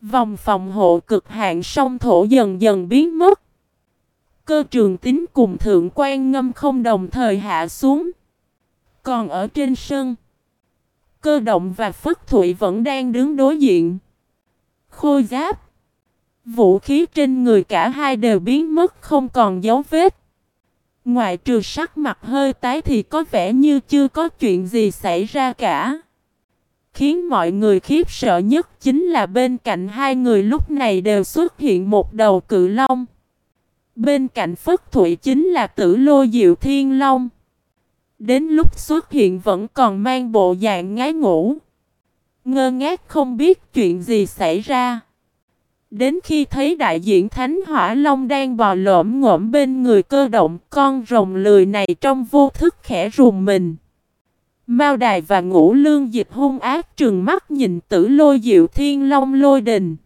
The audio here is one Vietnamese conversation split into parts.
Vòng phòng hộ cực hạn sông thổ dần dần biến mất. Cơ trường tính cùng thượng quan ngâm không đồng thời hạ xuống. Còn ở trên sân, cơ động và phất thụy vẫn đang đứng đối diện. Khôi giáp, vũ khí trên người cả hai đều biến mất không còn dấu vết. Ngoài trừ sắc mặt hơi tái thì có vẻ như chưa có chuyện gì xảy ra cả. Khiến mọi người khiếp sợ nhất chính là bên cạnh hai người lúc này đều xuất hiện một đầu cự long. Bên cạnh Phất Thụy chính là tử lô diệu thiên long. Đến lúc xuất hiện vẫn còn mang bộ dạng ngái ngủ. Ngơ ngác không biết chuyện gì xảy ra. Đến khi thấy đại diện Thánh Hỏa Long đang bò lõm ngõm bên người cơ động, con rồng lười này trong vô thức khẽ rùng mình. Mao Đài và Ngũ Lương Dịch hung ác trừng mắt nhìn Tử Lôi Diệu Thiên Long Lôi Đình.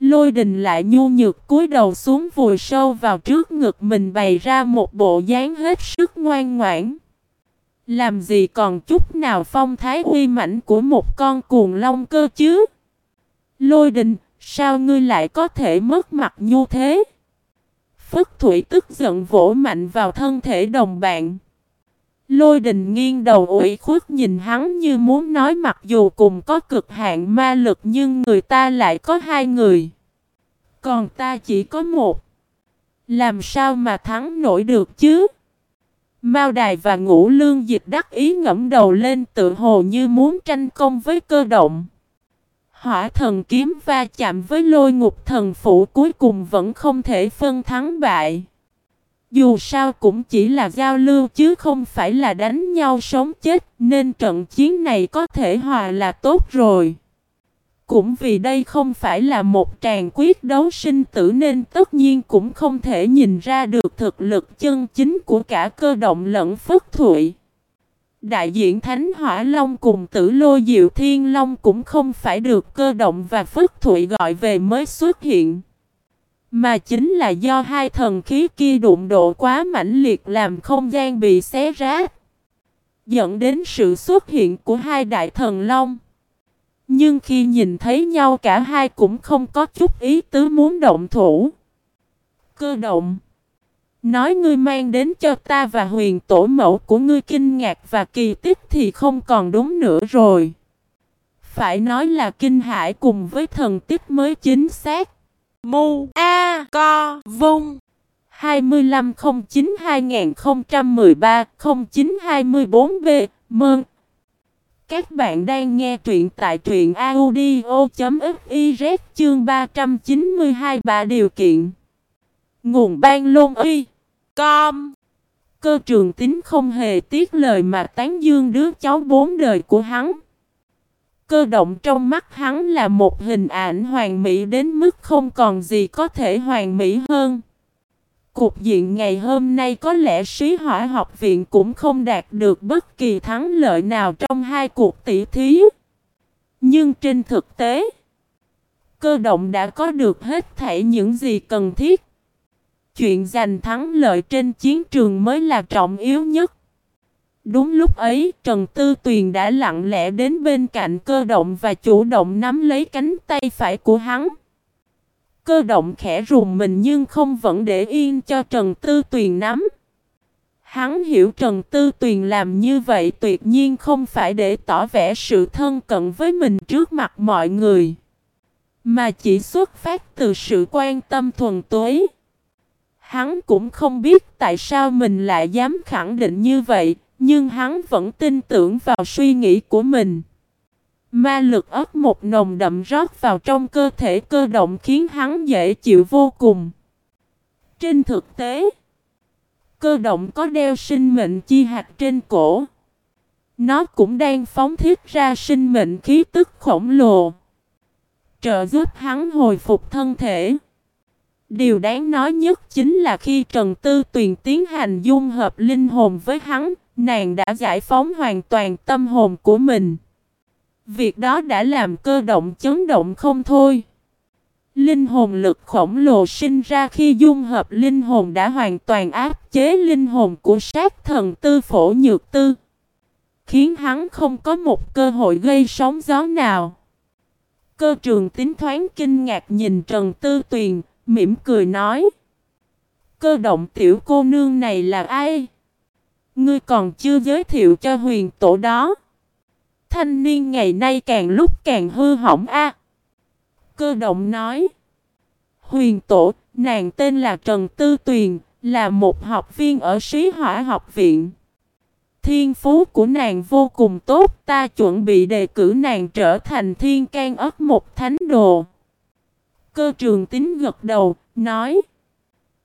Lôi Đình lại nhu nhược cúi đầu xuống vùi sâu vào trước ngực mình bày ra một bộ dáng hết sức ngoan ngoãn. Làm gì còn chút nào phong thái uy mãnh của một con cuồng long cơ chứ? Lôi Đình, sao ngươi lại có thể mất mặt nhu thế? Phất Thủy tức giận vỗ mạnh vào thân thể đồng bạn. Lôi đình nghiêng đầu ủy khuất nhìn hắn như muốn nói mặc dù cùng có cực hạn ma lực nhưng người ta lại có hai người. Còn ta chỉ có một. Làm sao mà thắng nổi được chứ? Mao Đài và Ngũ Lương Dịch đắc ý ngẫm đầu lên tự hồ như muốn tranh công với cơ động. Hỏa thần kiếm va chạm với lôi ngục thần phủ cuối cùng vẫn không thể phân thắng bại. Dù sao cũng chỉ là giao lưu chứ không phải là đánh nhau sống chết, nên trận chiến này có thể hòa là tốt rồi. Cũng vì đây không phải là một tràng quyết đấu sinh tử nên tất nhiên cũng không thể nhìn ra được thực lực chân chính của cả cơ động lẫn phất thụy. Đại diện Thánh Hỏa Long cùng tử lô diệu thiên long cũng không phải được cơ động và phất thụy gọi về mới xuất hiện. Mà chính là do hai thần khí kia đụng độ quá mãnh liệt làm không gian bị xé rách. Dẫn đến sự xuất hiện của hai đại thần long. Nhưng khi nhìn thấy nhau, cả hai cũng không có chút ý tứ muốn động thủ. Cơ động. Nói ngươi mang đến cho ta và huyền tổ mẫu của ngươi kinh ngạc và kỳ tích thì không còn đúng nữa rồi. Phải nói là kinh hải cùng với thần tích mới chính xác. Mu A Co Vung. 2509-2013-0924B Mơn. Các bạn đang nghe truyện tại truyện audio.fiz chương 392 ba điều kiện. Nguồn ban lôn y. Com. Cơ trường tính không hề tiếc lời mà tán dương đứa cháu bốn đời của hắn. Cơ động trong mắt hắn là một hình ảnh hoàn mỹ đến mức không còn gì có thể hoàn mỹ hơn. Cục diện ngày hôm nay có lẽ sĩ hỏa học viện cũng không đạt được bất kỳ thắng lợi nào trong hai cuộc tỷ thí. Nhưng trên thực tế, cơ động đã có được hết thảy những gì cần thiết. Chuyện giành thắng lợi trên chiến trường mới là trọng yếu nhất. Đúng lúc ấy, Trần Tư Tuyền đã lặng lẽ đến bên cạnh cơ động và chủ động nắm lấy cánh tay phải của hắn. Cơ động khẽ rùng mình nhưng không vẫn để yên cho Trần Tư Tuyền nắm. Hắn hiểu Trần Tư Tuyền làm như vậy tuyệt nhiên không phải để tỏ vẻ sự thân cận với mình trước mặt mọi người. Mà chỉ xuất phát từ sự quan tâm thuần túy. Hắn cũng không biết tại sao mình lại dám khẳng định như vậy, nhưng hắn vẫn tin tưởng vào suy nghĩ của mình. Ma lực ấp một nồng đậm rót vào trong cơ thể cơ động khiến hắn dễ chịu vô cùng. Trên thực tế, cơ động có đeo sinh mệnh chi hạt trên cổ. Nó cũng đang phóng thiết ra sinh mệnh khí tức khổng lồ. Trợ giúp hắn hồi phục thân thể. Điều đáng nói nhất chính là khi Trần Tư Tuyền tiến hành dung hợp linh hồn với hắn, Nàng đã giải phóng hoàn toàn tâm hồn của mình. Việc đó đã làm cơ động chấn động không thôi. Linh hồn lực khổng lồ sinh ra khi dung hợp linh hồn đã hoàn toàn áp chế linh hồn của sát thần tư phổ nhược tư. Khiến hắn không có một cơ hội gây sóng gió nào. Cơ trường tính thoáng kinh ngạc nhìn Trần Tư Tuyền, mỉm cười nói. Cơ động tiểu cô nương này là ai? Ngươi còn chưa giới thiệu cho huyền tổ đó. Thanh niên ngày nay càng lúc càng hư hỏng a. Cơ động nói. Huyền tổ, nàng tên là Trần Tư Tuyền, là một học viên ở Sĩ Hỏa học viện. Thiên phú của nàng vô cùng tốt, ta chuẩn bị đề cử nàng trở thành thiên can ấp một thánh đồ. Cơ trường tính gật đầu, nói.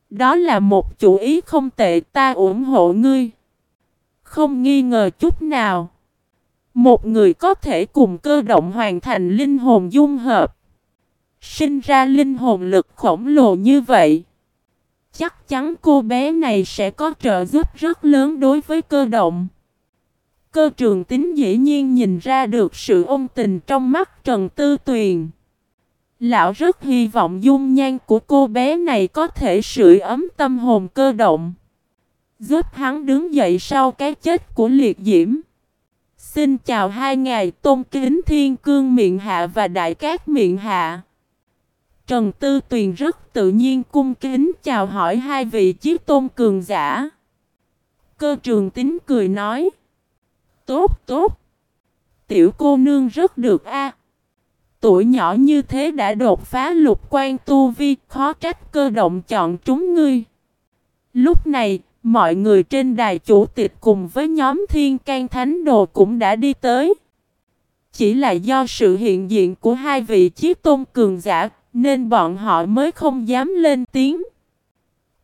Đó là một chủ ý không tệ ta ủng hộ ngươi. Không nghi ngờ chút nào. Một người có thể cùng cơ động hoàn thành linh hồn dung hợp. Sinh ra linh hồn lực khổng lồ như vậy. Chắc chắn cô bé này sẽ có trợ giúp rất lớn đối với cơ động. Cơ trường tính dĩ nhiên nhìn ra được sự ôn tình trong mắt Trần Tư Tuyền. Lão rất hy vọng dung nhan của cô bé này có thể sưởi ấm tâm hồn cơ động. Giúp hắn đứng dậy sau cái chết của liệt diễm. Xin chào hai ngài tôn kính thiên cương miệng hạ và đại cát miệng hạ. Trần Tư Tuyền rất tự nhiên cung kính chào hỏi hai vị chiếc tôn cường giả. Cơ trường tính cười nói. Tốt tốt. Tiểu cô nương rất được a. Tuổi nhỏ như thế đã đột phá lục quan tu vi, khó trách cơ động chọn chúng ngươi. Lúc này, mọi người trên đài chủ tịch cùng với nhóm thiên can thánh đồ cũng đã đi tới. Chỉ là do sự hiện diện của hai vị chiếc tôn cường giả, nên bọn họ mới không dám lên tiếng.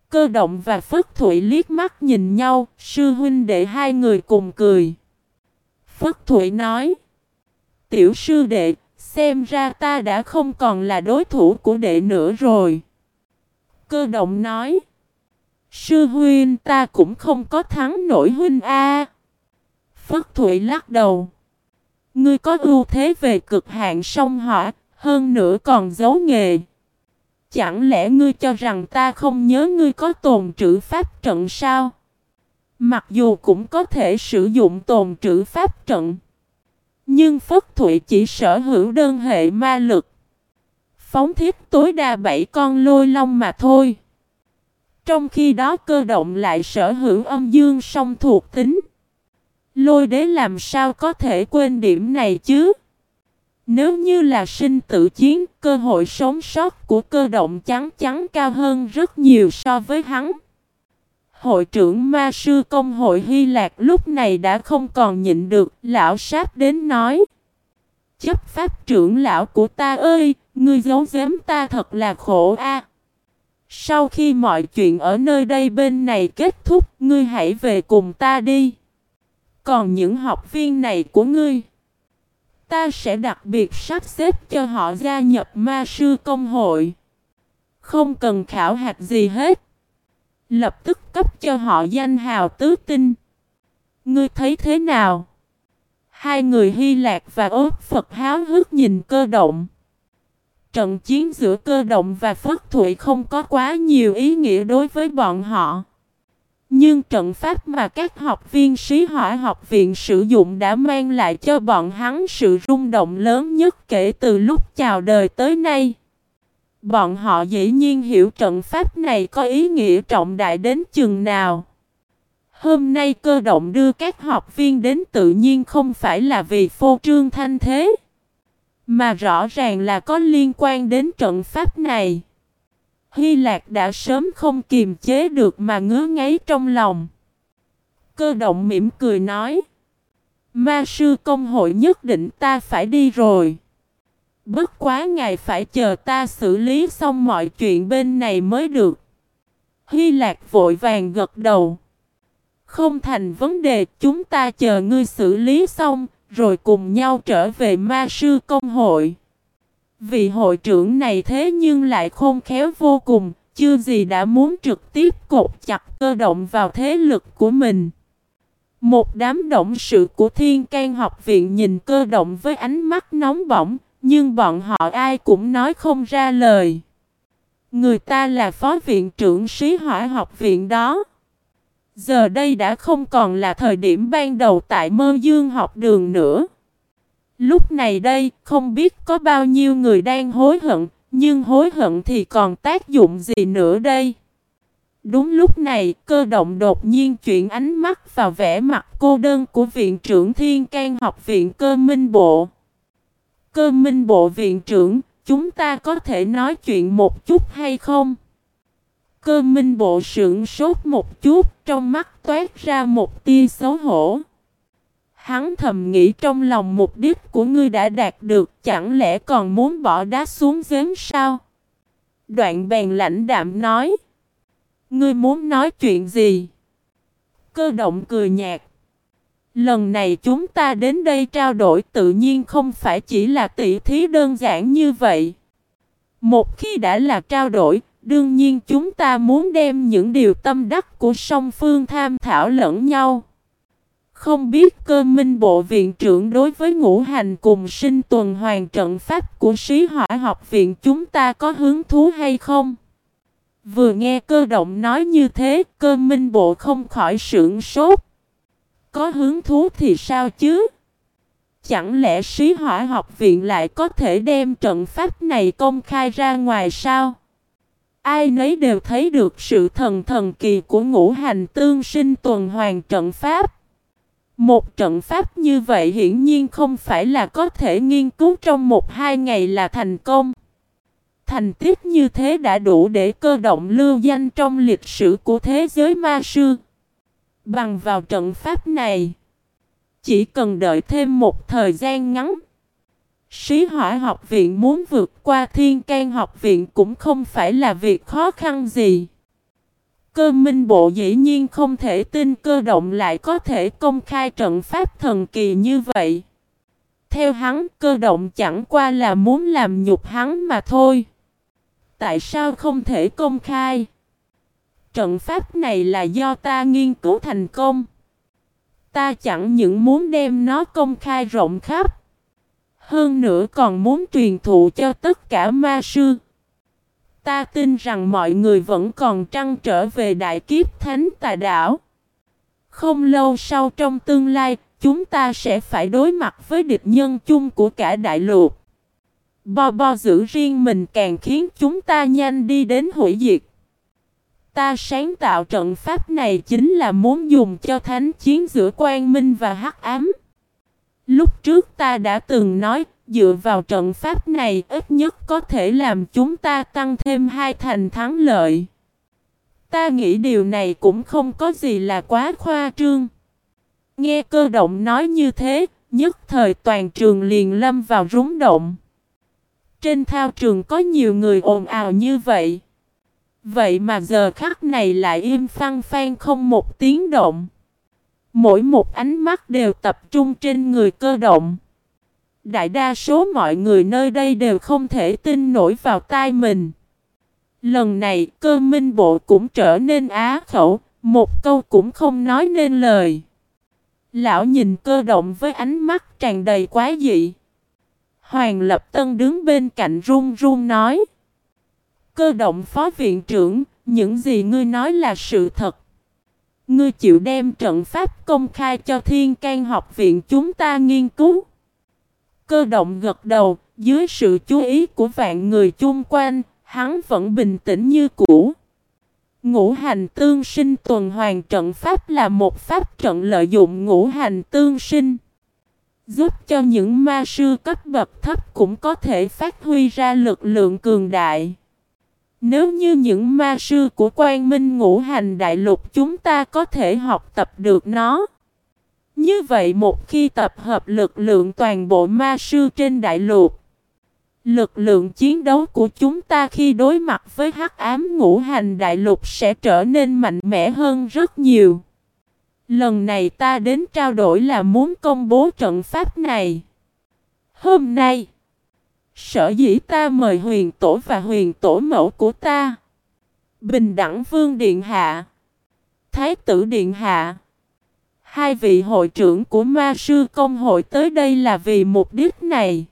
Cơ động và Phất Thụy liếc mắt nhìn nhau, sư huynh đệ hai người cùng cười. Phất Thụy nói, Tiểu sư đệ, Xem ra ta đã không còn là đối thủ của đệ nữa rồi. Cơ động nói. Sư huynh ta cũng không có thắng nổi huynh A. Phất Thụy lắc đầu. Ngươi có ưu thế về cực hạn sông hỏa, hơn nữa còn giấu nghề. Chẳng lẽ ngươi cho rằng ta không nhớ ngươi có tồn trữ pháp trận sao? Mặc dù cũng có thể sử dụng tồn trữ pháp trận. Nhưng Phất Thụy chỉ sở hữu đơn hệ ma lực. Phóng thiết tối đa bảy con lôi long mà thôi. Trong khi đó cơ động lại sở hữu âm dương song thuộc tính. Lôi đế làm sao có thể quên điểm này chứ? Nếu như là sinh tử chiến, cơ hội sống sót của cơ động chắn chắn cao hơn rất nhiều so với hắn. Hội trưởng ma sư công hội Hy Lạc lúc này đã không còn nhịn được, lão sáp đến nói. Chấp pháp trưởng lão của ta ơi, ngươi giấu giếm ta thật là khổ a. Sau khi mọi chuyện ở nơi đây bên này kết thúc, ngươi hãy về cùng ta đi. Còn những học viên này của ngươi, ta sẽ đặc biệt sắp xếp cho họ gia nhập ma sư công hội. Không cần khảo hạt gì hết. Lập tức cấp cho họ danh hào tứ tinh. Ngươi thấy thế nào? Hai người Hy Lạc và ốt Phật háo hức nhìn cơ động. Trận chiến giữa cơ động và Phất Thụy không có quá nhiều ý nghĩa đối với bọn họ. Nhưng trận pháp mà các học viên sĩ hỏa học viện sử dụng đã mang lại cho bọn hắn sự rung động lớn nhất kể từ lúc chào đời tới nay. Bọn họ dĩ nhiên hiểu trận pháp này có ý nghĩa trọng đại đến chừng nào. Hôm nay cơ động đưa các học viên đến tự nhiên không phải là vì phô trương thanh thế. Mà rõ ràng là có liên quan đến trận pháp này. Hy Lạc đã sớm không kiềm chế được mà ngứa ngáy trong lòng. Cơ động mỉm cười nói. Ma sư công hội nhất định ta phải đi rồi. Bất quá ngài phải chờ ta xử lý xong mọi chuyện bên này mới được. Hy Lạc vội vàng gật đầu. Không thành vấn đề, chúng ta chờ ngươi xử lý xong, rồi cùng nhau trở về ma sư công hội. Vị hội trưởng này thế nhưng lại khôn khéo vô cùng, chưa gì đã muốn trực tiếp cột chặt cơ động vào thế lực của mình. Một đám động sự của Thiên can học viện nhìn cơ động với ánh mắt nóng bỏng, nhưng bọn họ ai cũng nói không ra lời. Người ta là phó viện trưởng sĩ hỏa học viện đó. Giờ đây đã không còn là thời điểm ban đầu tại mơ dương học đường nữa. Lúc này đây, không biết có bao nhiêu người đang hối hận, nhưng hối hận thì còn tác dụng gì nữa đây? Đúng lúc này, cơ động đột nhiên chuyển ánh mắt vào vẻ mặt cô đơn của viện trưởng Thiên can học viện cơ minh bộ. Cơ minh bộ viện trưởng, chúng ta có thể nói chuyện một chút hay không? Cơ minh bộ sững sốt một chút, trong mắt toát ra một tia xấu hổ. Hắn thầm nghĩ trong lòng mục đích của ngươi đã đạt được, chẳng lẽ còn muốn bỏ đá xuống giếng sao? Đoạn bèn lãnh đạm nói. Ngươi muốn nói chuyện gì? Cơ động cười nhạt. Lần này chúng ta đến đây trao đổi tự nhiên không phải chỉ là tỷ thí đơn giản như vậy. Một khi đã là trao đổi, đương nhiên chúng ta muốn đem những điều tâm đắc của song phương tham thảo lẫn nhau. Không biết cơ minh bộ viện trưởng đối với ngũ hành cùng sinh tuần hoàn trận pháp của sĩ hỏa học viện chúng ta có hứng thú hay không? Vừa nghe cơ động nói như thế, cơ minh bộ không khỏi sưởng sốt. Có hứng thú thì sao chứ? Chẳng lẽ sĩ hỏa học viện lại có thể đem trận pháp này công khai ra ngoài sao? Ai nấy đều thấy được sự thần thần kỳ của ngũ hành tương sinh tuần hoàn trận pháp. Một trận pháp như vậy hiển nhiên không phải là có thể nghiên cứu trong một hai ngày là thành công. Thành tích như thế đã đủ để cơ động lưu danh trong lịch sử của thế giới ma sư. Bằng vào trận pháp này, chỉ cần đợi thêm một thời gian ngắn, Sĩ hỏa học viện muốn vượt qua thiên can học viện cũng không phải là việc khó khăn gì. Cơ minh bộ dĩ nhiên không thể tin cơ động lại có thể công khai trận pháp thần kỳ như vậy. Theo hắn, cơ động chẳng qua là muốn làm nhục hắn mà thôi. Tại sao không thể công khai? Trận pháp này là do ta nghiên cứu thành công. Ta chẳng những muốn đem nó công khai rộng khắp. Hơn nữa còn muốn truyền thụ cho tất cả ma sư. Ta tin rằng mọi người vẫn còn trăn trở về đại kiếp thánh tà đảo. Không lâu sau trong tương lai, chúng ta sẽ phải đối mặt với địch nhân chung của cả đại lục. Bo bo giữ riêng mình càng khiến chúng ta nhanh đi đến hủy diệt. Ta sáng tạo trận pháp này chính là muốn dùng cho thánh chiến giữa quang minh và hắc ám. Lúc trước ta đã từng nói, dựa vào trận pháp này ít nhất có thể làm chúng ta tăng thêm hai thành thắng lợi. Ta nghĩ điều này cũng không có gì là quá khoa trương. Nghe cơ động nói như thế, nhất thời toàn trường liền lâm vào rúng động. Trên thao trường có nhiều người ồn ào như vậy. Vậy mà giờ khắc này lại im phăng phan không một tiếng động. Mỗi một ánh mắt đều tập trung trên người cơ động. Đại đa số mọi người nơi đây đều không thể tin nổi vào tai mình. Lần này cơ minh bộ cũng trở nên á khẩu, một câu cũng không nói nên lời. Lão nhìn cơ động với ánh mắt tràn đầy quá dị. Hoàng Lập Tân đứng bên cạnh run run nói. Cơ động phó viện trưởng, những gì ngươi nói là sự thật. Ngươi chịu đem trận pháp công khai cho thiên can học viện chúng ta nghiên cứu. Cơ động gật đầu, dưới sự chú ý của vạn người chung quanh, hắn vẫn bình tĩnh như cũ. Ngũ hành tương sinh tuần hoàn trận pháp là một pháp trận lợi dụng ngũ hành tương sinh. Giúp cho những ma sư cấp bậc thấp cũng có thể phát huy ra lực lượng cường đại. Nếu như những ma sư của quan minh ngũ hành đại lục chúng ta có thể học tập được nó. Như vậy một khi tập hợp lực lượng toàn bộ ma sư trên đại lục. Lực lượng chiến đấu của chúng ta khi đối mặt với hắc ám ngũ hành đại lục sẽ trở nên mạnh mẽ hơn rất nhiều. Lần này ta đến trao đổi là muốn công bố trận pháp này. Hôm nay, sở dĩ ta mời huyền tổ và huyền tổ mẫu của ta. Bình đẳng vương điện hạ. Thái tử điện hạ. Hai vị hội trưởng của ma sư công hội tới đây là vì mục đích này.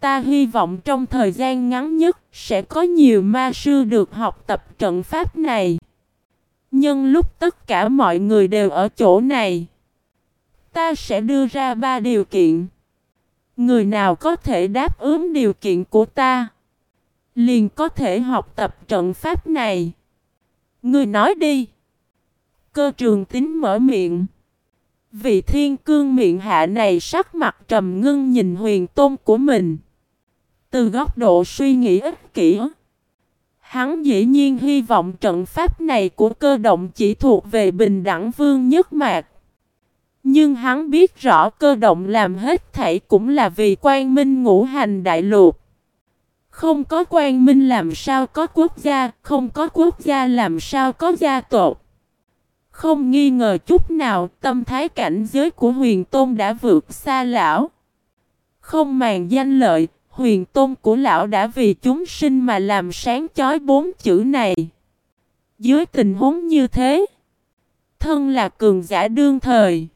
Ta hy vọng trong thời gian ngắn nhất sẽ có nhiều ma sư được học tập trận pháp này. Nhưng lúc tất cả mọi người đều ở chỗ này, ta sẽ đưa ra ba điều kiện. Người nào có thể đáp ứng điều kiện của ta, liền có thể học tập trận pháp này. Người nói đi. Cơ trường tính mở miệng. Vị thiên cương miệng hạ này sắc mặt trầm ngưng nhìn huyền tôn của mình. Từ góc độ suy nghĩ ích kỷ. Hắn dĩ nhiên hy vọng trận pháp này của cơ động chỉ thuộc về bình đẳng vương nhất mạc. Nhưng hắn biết rõ cơ động làm hết thảy cũng là vì quan minh ngũ hành đại lục. Không có quan minh làm sao có quốc gia, không có quốc gia làm sao có gia tộc. Không nghi ngờ chút nào, tâm thái cảnh giới của huyền tôn đã vượt xa lão. Không màng danh lợi, huyền tôn của lão đã vì chúng sinh mà làm sáng chói bốn chữ này. Dưới tình huống như thế, thân là cường giả đương thời.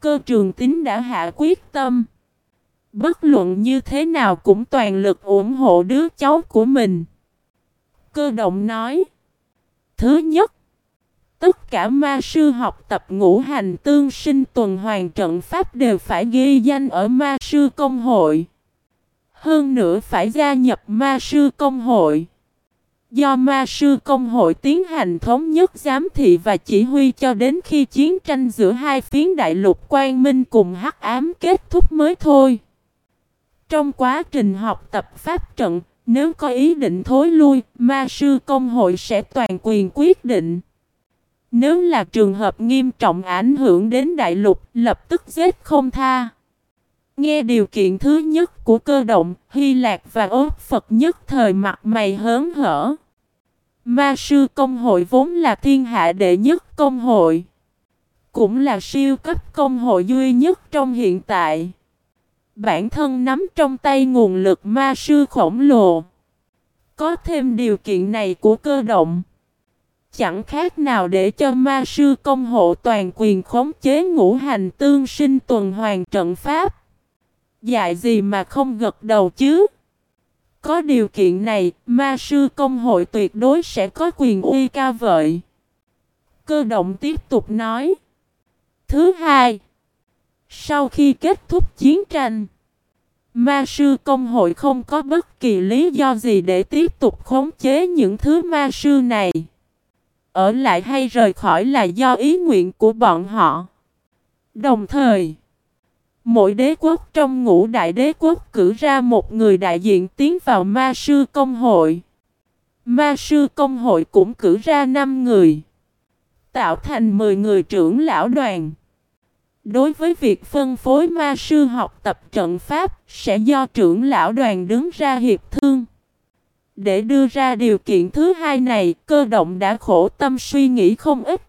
Cơ trường tính đã hạ quyết tâm. Bất luận như thế nào cũng toàn lực ủng hộ đứa cháu của mình. Cơ động nói. Thứ nhất, tất cả ma sư học tập ngũ hành tương sinh tuần hoàn trận pháp đều phải ghi danh ở ma sư công hội. Hơn nữa phải gia nhập ma sư công hội. Do ma sư công hội tiến hành thống nhất giám thị và chỉ huy cho đến khi chiến tranh giữa hai phiến đại lục quang minh cùng hắc ám kết thúc mới thôi. Trong quá trình học tập pháp trận, nếu có ý định thối lui, ma sư công hội sẽ toàn quyền quyết định. Nếu là trường hợp nghiêm trọng ảnh hưởng đến đại lục, lập tức giết không tha. Nghe điều kiện thứ nhất của cơ động, Hy Lạc và ốt Phật nhất thời mặt mày hớn hở. Ma sư công hội vốn là thiên hạ đệ nhất công hội. Cũng là siêu cấp công hội duy nhất trong hiện tại. Bản thân nắm trong tay nguồn lực ma sư khổng lồ. Có thêm điều kiện này của cơ động. Chẳng khác nào để cho ma sư công hộ toàn quyền khống chế ngũ hành tương sinh tuần hoàn trận pháp. Dạy gì mà không gật đầu chứ? Có điều kiện này, ma sư công hội tuyệt đối sẽ có quyền uy ca vợi. Cơ động tiếp tục nói. Thứ hai, sau khi kết thúc chiến tranh, ma sư công hội không có bất kỳ lý do gì để tiếp tục khống chế những thứ ma sư này. Ở lại hay rời khỏi là do ý nguyện của bọn họ. Đồng thời, Mỗi đế quốc trong ngũ đại đế quốc cử ra một người đại diện tiến vào ma sư công hội. Ma sư công hội cũng cử ra 5 người. Tạo thành 10 người trưởng lão đoàn. Đối với việc phân phối ma sư học tập trận pháp sẽ do trưởng lão đoàn đứng ra hiệp thương. Để đưa ra điều kiện thứ hai này, cơ động đã khổ tâm suy nghĩ không ít.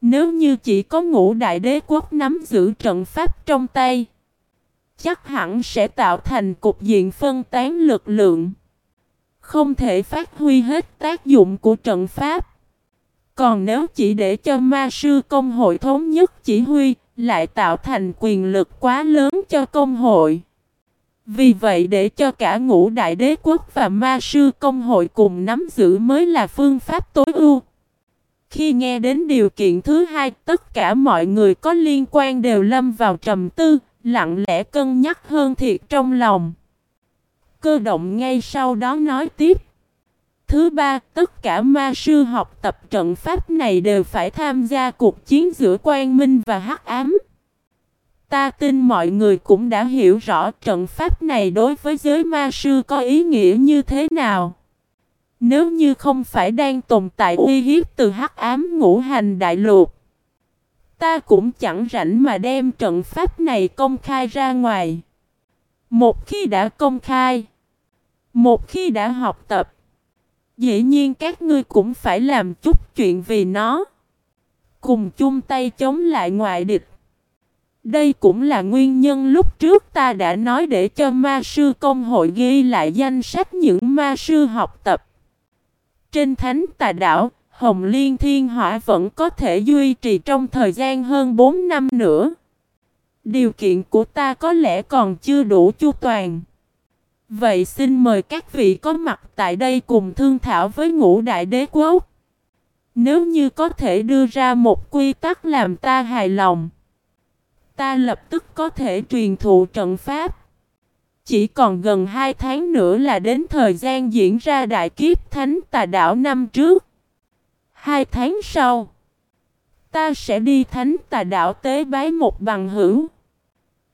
Nếu như chỉ có ngũ đại đế quốc nắm giữ trận pháp trong tay, chắc hẳn sẽ tạo thành cục diện phân tán lực lượng. Không thể phát huy hết tác dụng của trận pháp. Còn nếu chỉ để cho ma sư công hội thống nhất chỉ huy, lại tạo thành quyền lực quá lớn cho công hội. Vì vậy để cho cả ngũ đại đế quốc và ma sư công hội cùng nắm giữ mới là phương pháp tối ưu. Khi nghe đến điều kiện thứ hai, tất cả mọi người có liên quan đều lâm vào trầm tư, lặng lẽ cân nhắc hơn thiệt trong lòng. Cơ động ngay sau đó nói tiếp. Thứ ba, tất cả ma sư học tập trận pháp này đều phải tham gia cuộc chiến giữa quang minh và hắc ám. Ta tin mọi người cũng đã hiểu rõ trận pháp này đối với giới ma sư có ý nghĩa như thế nào. Nếu như không phải đang tồn tại uy hiếp từ hắc ám ngũ hành đại lục, ta cũng chẳng rảnh mà đem trận pháp này công khai ra ngoài. Một khi đã công khai, một khi đã học tập, dĩ nhiên các ngươi cũng phải làm chút chuyện vì nó. Cùng chung tay chống lại ngoại địch. Đây cũng là nguyên nhân lúc trước ta đã nói để cho ma sư công hội ghi lại danh sách những ma sư học tập. Trên thánh tà đảo, Hồng Liên Thiên Hỏa vẫn có thể duy trì trong thời gian hơn 4 năm nữa. Điều kiện của ta có lẽ còn chưa đủ chu toàn. Vậy xin mời các vị có mặt tại đây cùng thương thảo với ngũ đại đế quốc. Nếu như có thể đưa ra một quy tắc làm ta hài lòng ta lập tức có thể truyền thụ trận pháp. Chỉ còn gần 2 tháng nữa là đến thời gian diễn ra đại kiếp thánh tà đảo năm trước. Hai tháng sau, ta sẽ đi thánh tà đảo tế bái một bằng hữu.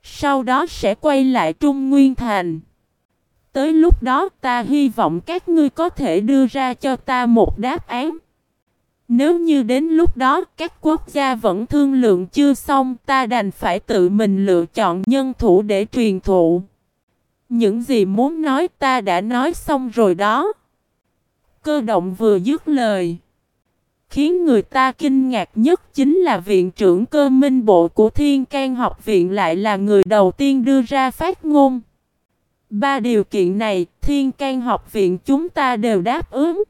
Sau đó sẽ quay lại Trung Nguyên Thành. Tới lúc đó ta hy vọng các ngươi có thể đưa ra cho ta một đáp án. Nếu như đến lúc đó các quốc gia vẫn thương lượng chưa xong ta đành phải tự mình lựa chọn nhân thủ để truyền thụ. Những gì muốn nói ta đã nói xong rồi đó. Cơ động vừa dứt lời. Khiến người ta kinh ngạc nhất chính là viện trưởng cơ minh bộ của Thiên can học viện lại là người đầu tiên đưa ra phát ngôn. Ba điều kiện này, Thiên can học viện chúng ta đều đáp ứng.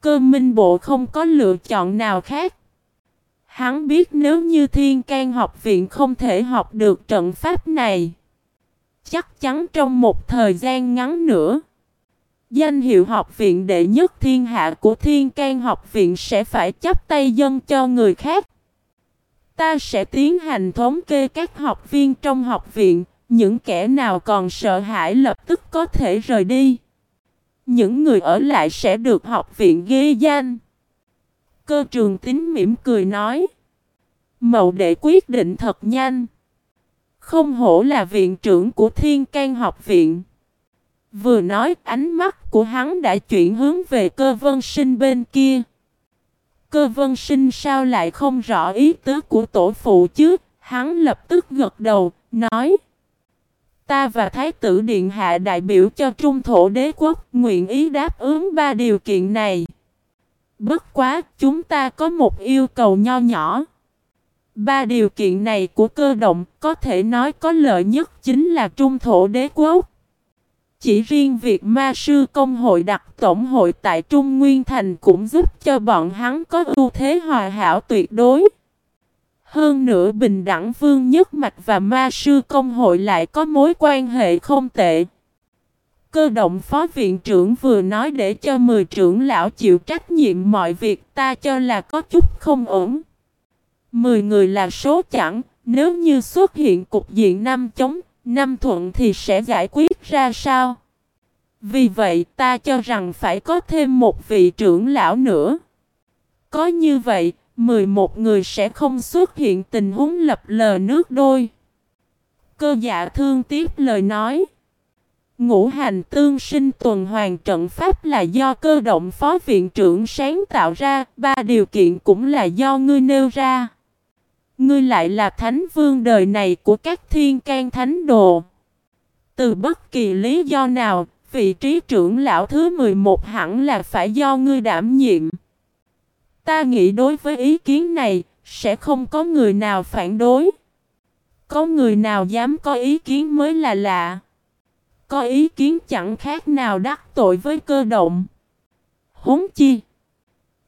Cơ minh bộ không có lựa chọn nào khác. Hắn biết nếu như Thiên can học viện không thể học được trận pháp này, chắc chắn trong một thời gian ngắn nữa, Danh hiệu học viện đệ nhất thiên hạ của Thiên can học viện sẽ phải chấp tay dân cho người khác. Ta sẽ tiến hành thống kê các học viên trong học viện, những kẻ nào còn sợ hãi lập tức có thể rời đi. Những người ở lại sẽ được học viện ghi danh. Cơ trường tính mỉm cười nói. Mậu đệ quyết định thật nhanh. Không hổ là viện trưởng của Thiên can học viện. Vừa nói ánh mắt của hắn đã chuyển hướng về cơ vân sinh bên kia. Cơ vân sinh sao lại không rõ ý tứ của tổ phụ chứ? Hắn lập tức gật đầu, nói. Ta và Thái tử Điện Hạ đại biểu cho Trung Thổ Đế Quốc nguyện ý đáp ứng ba điều kiện này. Bất quá, chúng ta có một yêu cầu nho nhỏ. Ba điều kiện này của cơ động có thể nói có lợi nhất chính là Trung Thổ Đế Quốc. Chỉ riêng việc ma sư công hội đặt tổng hội tại Trung Nguyên Thành cũng giúp cho bọn hắn có ưu thế hòa hảo tuyệt đối. Hơn nữa bình đẳng vương nhất mạch và ma sư công hội lại có mối quan hệ không tệ. Cơ động phó viện trưởng vừa nói để cho 10 trưởng lão chịu trách nhiệm mọi việc ta cho là có chút không ổn. 10 người là số chẳng, nếu như xuất hiện cục diện năm chống Năm thuận thì sẽ giải quyết ra sao? Vì vậy ta cho rằng phải có thêm một vị trưởng lão nữa. Có như vậy, 11 người sẽ không xuất hiện tình huống lập lờ nước đôi. Cơ dạ thương tiếp lời nói. Ngũ hành tương sinh tuần hoàn trận pháp là do cơ động phó viện trưởng sáng tạo ra, ba điều kiện cũng là do ngươi nêu ra. Ngươi lại là thánh vương đời này của các thiên can thánh đồ. Từ bất kỳ lý do nào, vị trí trưởng lão thứ 11 hẳn là phải do ngươi đảm nhiệm. Ta nghĩ đối với ý kiến này, sẽ không có người nào phản đối. Có người nào dám có ý kiến mới là lạ. Có ý kiến chẳng khác nào đắc tội với cơ động. Huống chi.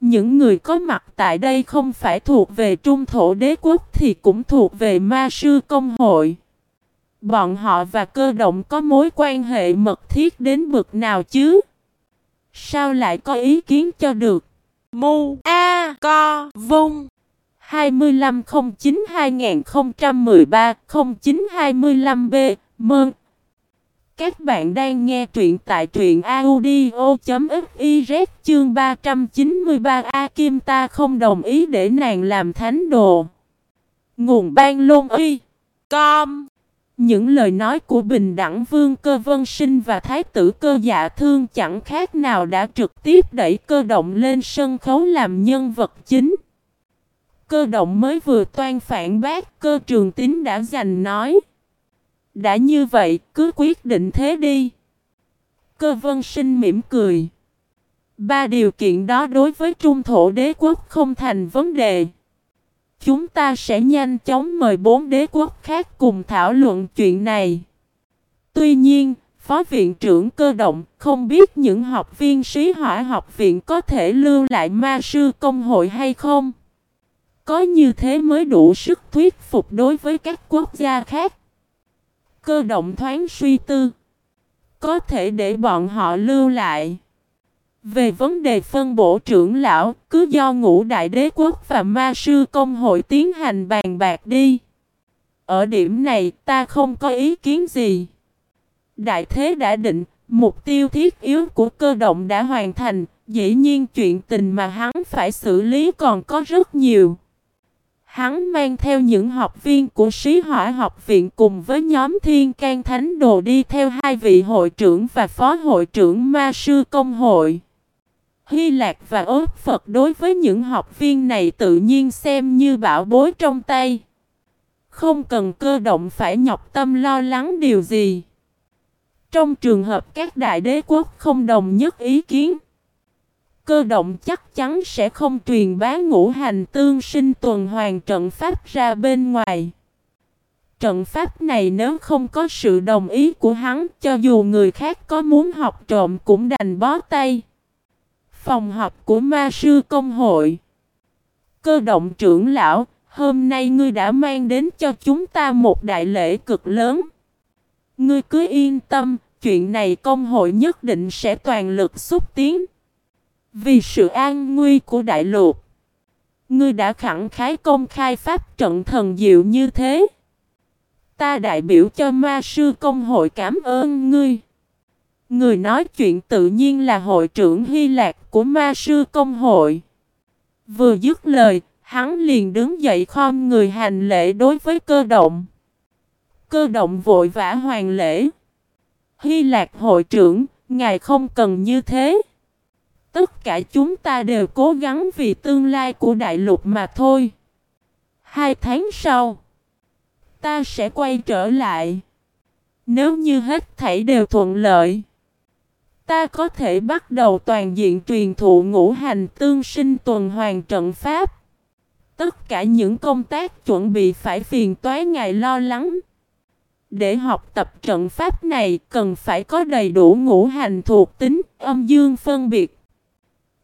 Những người có mặt tại đây không phải thuộc về trung thổ đế quốc thì cũng thuộc về ma sư công hội. Bọn họ và cơ động có mối quan hệ mật thiết đến bực nào chứ? Sao lại có ý kiến cho được? Mu A Co Vung 2509-2013-0925B Mơn các bạn đang nghe truyện tại truyện audio.fiz chương 393 A Kim ta không đồng ý để nàng làm thánh đồ. Nguồn ban lôn y. Com. Những lời nói của Bình Đẳng Vương Cơ Vân Sinh và Thái tử Cơ Dạ Thương chẳng khác nào đã trực tiếp đẩy cơ động lên sân khấu làm nhân vật chính. Cơ động mới vừa toan phản bác, cơ trường tín đã giành nói. Đã như vậy, cứ quyết định thế đi. Cơ vân sinh mỉm cười. Ba điều kiện đó đối với trung thổ đế quốc không thành vấn đề. Chúng ta sẽ nhanh chóng mời bốn đế quốc khác cùng thảo luận chuyện này. Tuy nhiên, Phó Viện trưởng cơ động không biết những học viên sĩ hỏa học viện có thể lưu lại ma sư công hội hay không. Có như thế mới đủ sức thuyết phục đối với các quốc gia khác. Cơ động thoáng suy tư. Có thể để bọn họ lưu lại. Về vấn đề phân bổ trưởng lão, cứ do ngũ đại đế quốc và ma sư công hội tiến hành bàn bạc đi. ở điểm này ta không có ý kiến gì. Đại thế đã định, mục tiêu thiết yếu của cơ động đã hoàn thành, dĩ nhiên chuyện tình mà hắn phải xử lý còn có rất nhiều. Hắn mang theo những học viên của sĩ hỏa học viện cùng với nhóm thiên can thánh đồ đi theo hai vị hội trưởng và phó hội trưởng ma sư công hội. Hy Lạc và ớt Phật đối với những học viên này tự nhiên xem như bảo bối trong tay. Không cần cơ động phải nhọc tâm lo lắng điều gì. Trong trường hợp các đại đế quốc không đồng nhất ý kiến, cơ động chắc chắn sẽ không truyền bá ngũ hành tương sinh tuần hoàn trận pháp ra bên ngoài. Trận pháp này nếu không có sự đồng ý của hắn, cho dù người khác có muốn học trộm cũng đành bó tay. Phòng họp của ma sư công hội Cơ động trưởng lão, hôm nay ngươi đã mang đến cho chúng ta một đại lễ cực lớn. Ngươi cứ yên tâm, chuyện này công hội nhất định sẽ toàn lực xúc tiến. Vì sự an nguy của đại lục, ngươi đã khẳng khái công khai pháp trận thần diệu như thế. Ta đại biểu cho ma sư công hội cảm ơn ngươi. Người nói chuyện tự nhiên là hội trưởng Hy Lạc của ma sư công hội. Vừa dứt lời, hắn liền đứng dậy khom người hành lễ đối với cơ động. Cơ động vội vã hoàn lễ. Hy Lạc hội trưởng, ngài không cần như thế. Tất cả chúng ta đều cố gắng vì tương lai của đại lục mà thôi. Hai tháng sau, ta sẽ quay trở lại. Nếu như hết thảy đều thuận lợi, ta có thể bắt đầu toàn diện truyền thụ ngũ hành tương sinh tuần hoàn trận pháp. Tất cả những công tác chuẩn bị phải phiền toái ngài lo lắng. Để học tập trận pháp này cần phải có đầy đủ ngũ hành thuộc tính, âm dương phân biệt.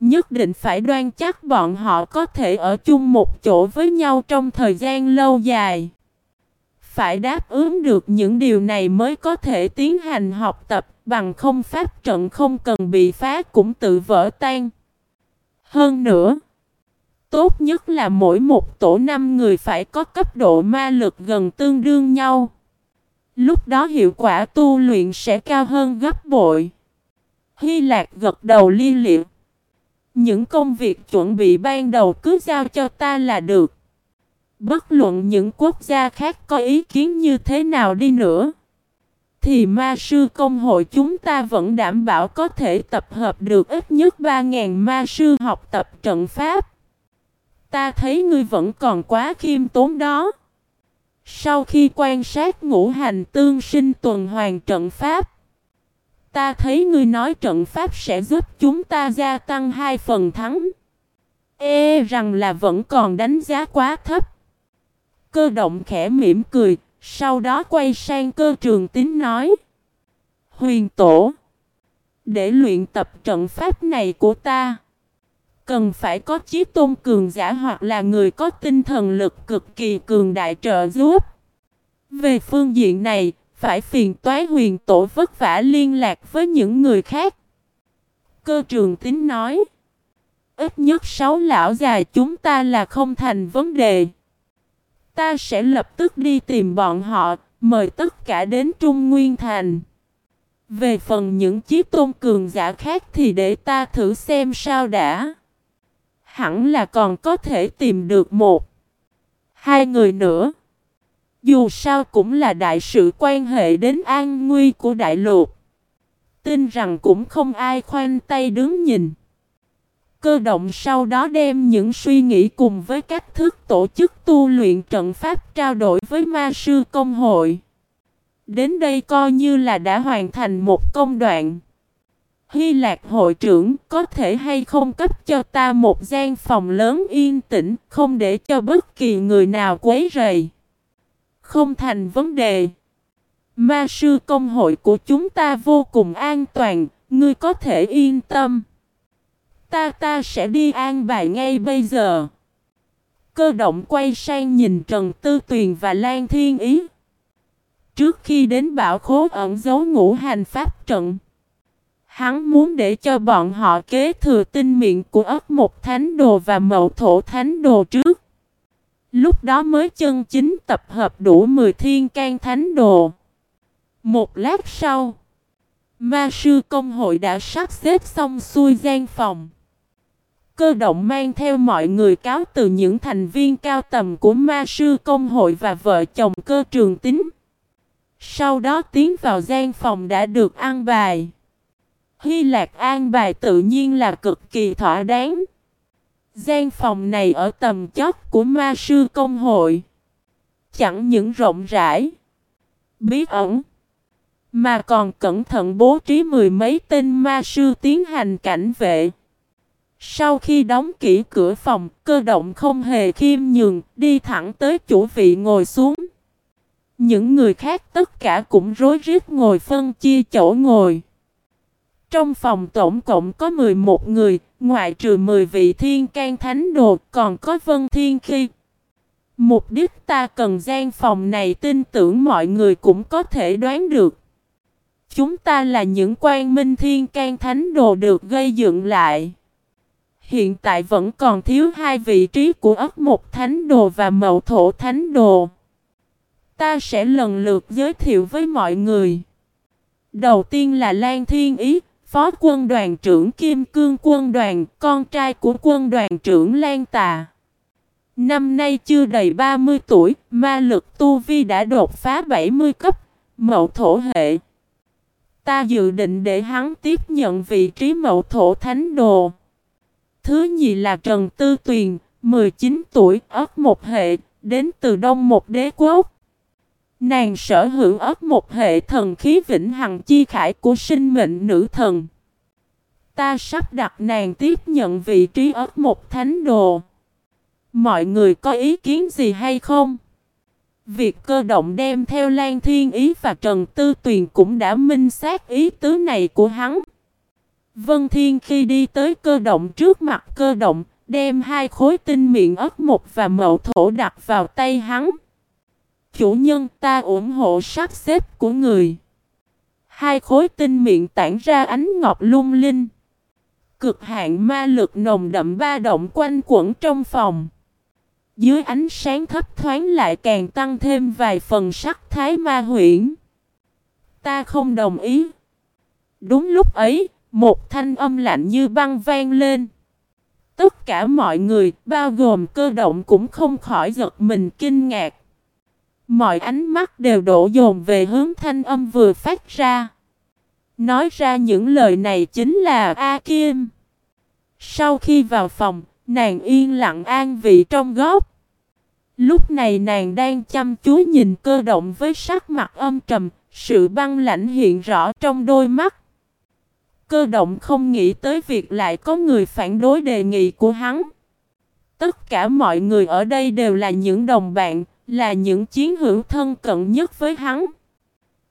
Nhất định phải đoan chắc bọn họ có thể ở chung một chỗ với nhau trong thời gian lâu dài. Phải đáp ứng được những điều này mới có thể tiến hành học tập bằng không pháp trận không cần bị phá cũng tự vỡ tan. Hơn nữa, tốt nhất là mỗi một tổ năm người phải có cấp độ ma lực gần tương đương nhau. Lúc đó hiệu quả tu luyện sẽ cao hơn gấp bội. Hy Lạc gật đầu li liệt. Những công việc chuẩn bị ban đầu cứ giao cho ta là được. Bất luận những quốc gia khác có ý kiến như thế nào đi nữa. Thì ma sư công hội chúng ta vẫn đảm bảo có thể tập hợp được ít nhất 3.000 ma sư học tập trận pháp. Ta thấy ngươi vẫn còn quá khiêm tốn đó. Sau khi quan sát ngũ hành tương sinh tuần hoàn trận pháp, ta thấy ngươi nói trận pháp sẽ giúp chúng ta gia tăng hai phần thắng. Ê rằng là vẫn còn đánh giá quá thấp. Cơ động khẽ mỉm cười, sau đó quay sang cơ trường tín nói. Huyền tổ, để luyện tập trận pháp này của ta, cần phải có chí tôn cường giả hoặc là người có tinh thần lực cực kỳ cường đại trợ giúp. Về phương diện này, phải phiền toái huyền tổ vất vả liên lạc với những người khác. Cơ trường tín nói, ít nhất sáu lão già chúng ta là không thành vấn đề. Ta sẽ lập tức đi tìm bọn họ, mời tất cả đến Trung Nguyên Thành. Về phần những chiếc tôn cường giả khác thì để ta thử xem sao đã. Hẳn là còn có thể tìm được một, hai người nữa. Dù sao cũng là đại sự quan hệ đến an nguy của đại lục. Tin rằng cũng không ai khoanh tay đứng nhìn. Cơ động sau đó đem những suy nghĩ cùng với cách thức tổ chức tu luyện trận pháp trao đổi với ma sư công hội. Đến đây coi như là đã hoàn thành một công đoạn. Hy Lạc hội trưởng có thể hay không cấp cho ta một gian phòng lớn yên tĩnh, không để cho bất kỳ người nào quấy rầy. Không thành vấn đề. Ma sư công hội của chúng ta vô cùng an toàn, ngươi có thể yên tâm. Ta ta sẽ đi an bài ngay bây giờ. Cơ động quay sang nhìn Trần Tư Tuyền và Lan Thiên Ý. Trước khi đến bảo khố ẩn giấu ngũ hành pháp trận. Hắn muốn để cho bọn họ kế thừa tinh miệng của ất một thánh đồ và mậu thổ thánh đồ trước. Lúc đó mới chân chính tập hợp đủ 10 thiên can thánh đồ. Một lát sau, ma sư công hội đã sắp xếp xong xuôi gian phòng. Cơ động mang theo mọi người cáo từ những thành viên cao tầm của ma sư công hội và vợ chồng cơ trường tính. Sau đó tiến vào gian phòng đã được an bài. Hy Lạc an bài tự nhiên là cực kỳ thỏa đáng. Gian phòng này ở tầm chót của ma sư công hội. Chẳng những rộng rãi, bí ẩn, mà còn cẩn thận bố trí mười mấy tên ma sư tiến hành cảnh vệ. Sau khi đóng kỹ cửa phòng, cơ động không hề khiêm nhường, đi thẳng tới chủ vị ngồi xuống. Những người khác tất cả cũng rối rít ngồi phân chia chỗ ngồi. Trong phòng tổng cộng có 11 người, ngoại trừ 10 vị thiên can thánh đồ, còn có vân thiên khi. Mục đích ta cần gian phòng này tin tưởng mọi người cũng có thể đoán được. Chúng ta là những quan minh thiên can thánh đồ được gây dựng lại. Hiện tại vẫn còn thiếu hai vị trí của ất một thánh đồ và mậu thổ thánh đồ. Ta sẽ lần lượt giới thiệu với mọi người. Đầu tiên là Lan Thiên Ý, Phó quân đoàn trưởng Kim Cương quân đoàn, con trai của quân đoàn trưởng Lan Tà. Năm nay chưa đầy 30 tuổi, ma lực tu vi đã đột phá 70 cấp, mậu thổ hệ. Ta dự định để hắn tiếp nhận vị trí mậu thổ thánh đồ. Thứ nhì là Trần Tư Tuyền, 19 tuổi, ấp một hệ, đến từ đông một đế quốc. Nàng sở hữu ấp một hệ thần khí vĩnh hằng chi khải của sinh mệnh nữ thần. Ta sắp đặt nàng tiếp nhận vị trí ấp một thánh đồ. Mọi người có ý kiến gì hay không? Việc cơ động đem theo Lan Thiên Ý và Trần Tư Tuyền cũng đã minh xác ý tứ này của hắn. Vân Thiên khi đi tới cơ động trước mặt cơ động, đem hai khối tinh miệng ớt một và mậu thổ đặt vào tay hắn. Chủ nhân ta ủng hộ sắp xếp của người. Hai khối tinh miệng tản ra ánh ngọc lung linh. Cực hạn ma lực nồng đậm ba động quanh quẩn trong phòng. Dưới ánh sáng thấp thoáng lại càng tăng thêm vài phần sắc thái ma huyễn. Ta không đồng ý. Đúng lúc ấy, một thanh âm lạnh như băng vang lên. Tất cả mọi người, bao gồm cơ động cũng không khỏi giật mình kinh ngạc. Mọi ánh mắt đều đổ dồn về hướng thanh âm vừa phát ra. Nói ra những lời này chính là A Kim. Sau khi vào phòng, nàng yên lặng an vị trong góc. Lúc này nàng đang chăm chú nhìn cơ động với sắc mặt âm trầm, sự băng lãnh hiện rõ trong đôi mắt. Cơ động không nghĩ tới việc lại có người phản đối đề nghị của hắn. Tất cả mọi người ở đây đều là những đồng bạn, là những chiến hữu thân cận nhất với hắn.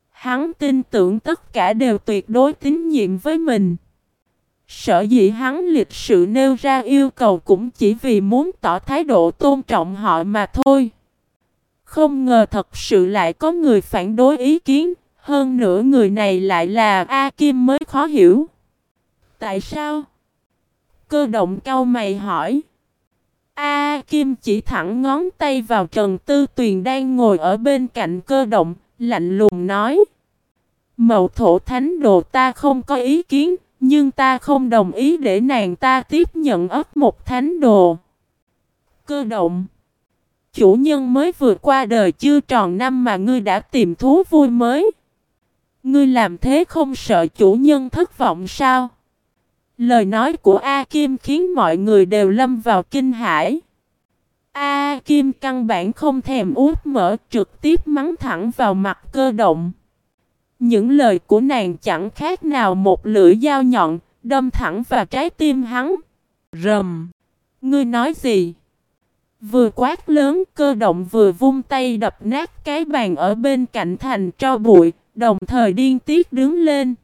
Hắn tin tưởng tất cả đều tuyệt đối tín nhiệm với mình. Sở dĩ hắn lịch sự nêu ra yêu cầu cũng chỉ vì muốn tỏ thái độ tôn trọng họ mà thôi. Không ngờ thật sự lại có người phản đối ý kiến, hơn nữa người này lại là A Kim mới khó hiểu. Tại sao? Cơ động cao mày hỏi. A Kim chỉ thẳng ngón tay vào Trần Tư Tuyền đang ngồi ở bên cạnh cơ động, lạnh lùng nói. Mậu thổ thánh đồ ta không có ý kiến, nhưng ta không đồng ý để nàng ta tiếp nhận ấp một thánh đồ. Cơ động Chủ nhân mới vượt qua đời chưa tròn năm mà ngươi đã tìm thú vui mới. Ngươi làm thế không sợ chủ nhân thất vọng sao? Lời nói của A Kim khiến mọi người đều lâm vào kinh hãi. A Kim căn bản không thèm út mở trực tiếp mắng thẳng vào mặt cơ động. Những lời của nàng chẳng khác nào một lưỡi dao nhọn, đâm thẳng vào trái tim hắn. Rầm! Ngươi nói gì? Vừa quát lớn cơ động vừa vung tay đập nát cái bàn ở bên cạnh thành cho bụi, đồng thời điên tiết đứng lên.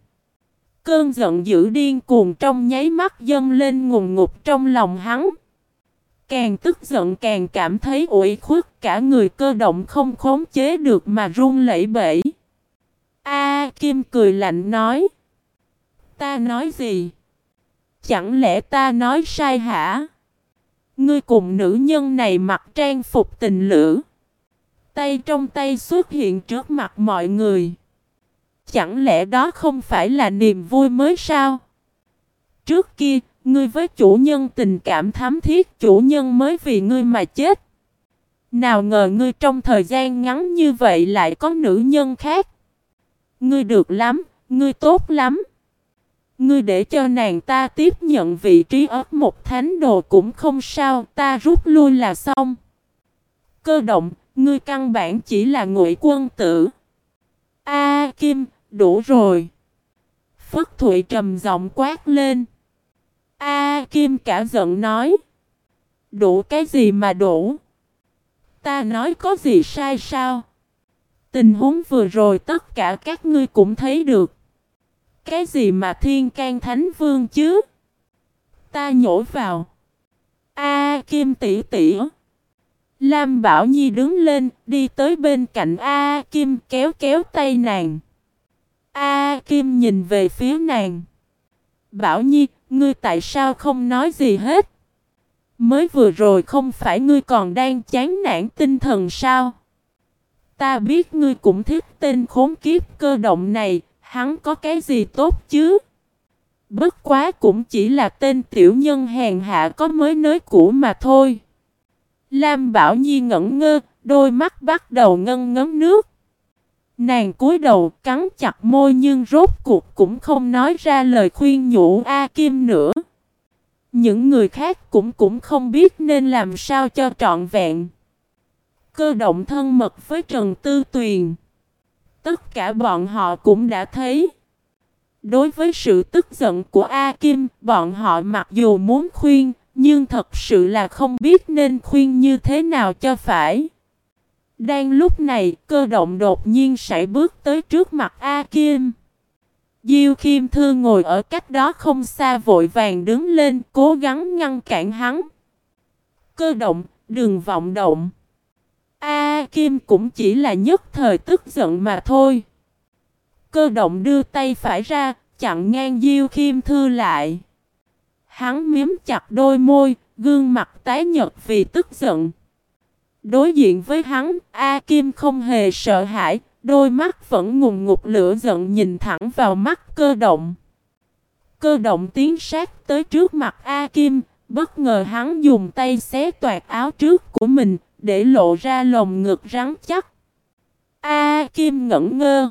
Cơn giận dữ điên cuồng trong nháy mắt dâng lên ngùng ngục trong lòng hắn. Càng tức giận càng cảm thấy ủy khuất, cả người cơ động không khống chế được mà run lẩy bẩy. A, Kim cười lạnh nói. Ta nói gì? Chẳng lẽ ta nói sai hả? Ngươi cùng nữ nhân này mặc trang phục tình lữ. Tay trong tay xuất hiện trước mặt mọi người. Chẳng lẽ đó không phải là niềm vui mới sao? Trước kia, ngươi với chủ nhân tình cảm thắm thiết chủ nhân mới vì ngươi mà chết. Nào ngờ ngươi trong thời gian ngắn như vậy lại có nữ nhân khác. Ngươi được lắm, ngươi tốt lắm. Ngươi để cho nàng ta tiếp nhận vị trí ớt một thánh đồ cũng không sao, ta rút lui là xong. Cơ động, ngươi căn bản chỉ là ngụy quân tử. A Kim, đủ rồi. Phất Thụy trầm giọng quát lên. A Kim cả giận nói. Đủ cái gì mà đủ? Ta nói có gì sai sao? Tình huống vừa rồi tất cả các ngươi cũng thấy được. Cái gì mà thiên can thánh vương chứ? Ta nhổ vào. A Kim tỷ tỷ. Lam Bảo Nhi đứng lên, đi tới bên cạnh A Kim kéo kéo tay nàng. A Kim nhìn về phía nàng. Bảo Nhi, ngươi tại sao không nói gì hết? Mới vừa rồi không phải ngươi còn đang chán nản tinh thần sao? Ta biết ngươi cũng thích tên khốn kiếp cơ động này, hắn có cái gì tốt chứ? Bất quá cũng chỉ là tên tiểu nhân hèn hạ có mới nới cũ mà thôi. Lam Bảo Nhi ngẩn ngơ, đôi mắt bắt đầu ngân ngấm nước. Nàng cúi đầu cắn chặt môi nhưng rốt cuộc cũng không nói ra lời khuyên nhủ A Kim nữa. Những người khác cũng cũng không biết nên làm sao cho trọn vẹn. Cơ động thân mật với Trần Tư Tuyền. Tất cả bọn họ cũng đã thấy. Đối với sự tức giận của A Kim, bọn họ mặc dù muốn khuyên, nhưng thật sự là không biết nên khuyên như thế nào cho phải. Đang lúc này, cơ động đột nhiên sải bước tới trước mặt A Kim. Diêu Kim Thư ngồi ở cách đó không xa vội vàng đứng lên cố gắng ngăn cản hắn. Cơ động, đừng vọng động. A Kim cũng chỉ là nhất thời tức giận mà thôi. Cơ động đưa tay phải ra, chặn ngang Diêu Kim Thư lại. Hắn miếm chặt đôi môi, gương mặt tái nhợt vì tức giận. Đối diện với hắn, A Kim không hề sợ hãi, đôi mắt vẫn ngùng ngục lửa giận nhìn thẳng vào mắt cơ động. Cơ động tiến sát tới trước mặt A Kim, bất ngờ hắn dùng tay xé toạt áo trước của mình, để lộ ra lồng ngực rắn chắc. A Kim ngẩn ngơ.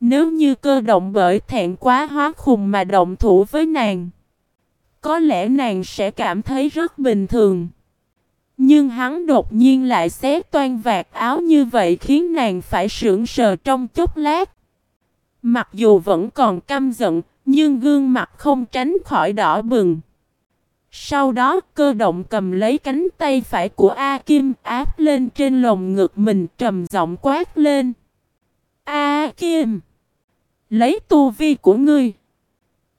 Nếu như cơ động bởi thẹn quá hóa khùng mà động thủ với nàng, có lẽ nàng sẽ cảm thấy rất bình thường. Nhưng hắn đột nhiên lại xé toan vạt áo như vậy khiến nàng phải sững sờ trong chốc lát. Mặc dù vẫn còn căm giận, nhưng gương mặt không tránh khỏi đỏ bừng. Sau đó cơ động cầm lấy cánh tay phải của A Kim áp lên trên lồng ngực mình trầm giọng quát lên. A Kim! Lấy tu vi của ngươi!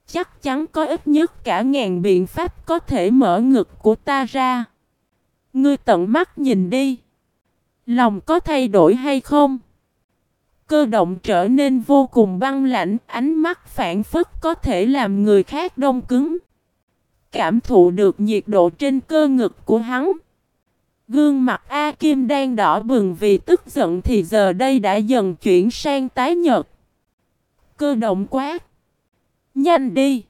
Chắc chắn có ít nhất cả ngàn biện pháp có thể mở ngực của ta ra. Ngươi tận mắt nhìn đi. Lòng có thay đổi hay không? Cơ động trở nên vô cùng băng lãnh, ánh mắt phản phất có thể làm người khác đông cứng. Cảm thụ được nhiệt độ trên cơ ngực của hắn. Gương mặt A Kim đang đỏ bừng vì tức giận thì giờ đây đã dần chuyển sang tái nhợt. Cơ động quát. Nhanh đi.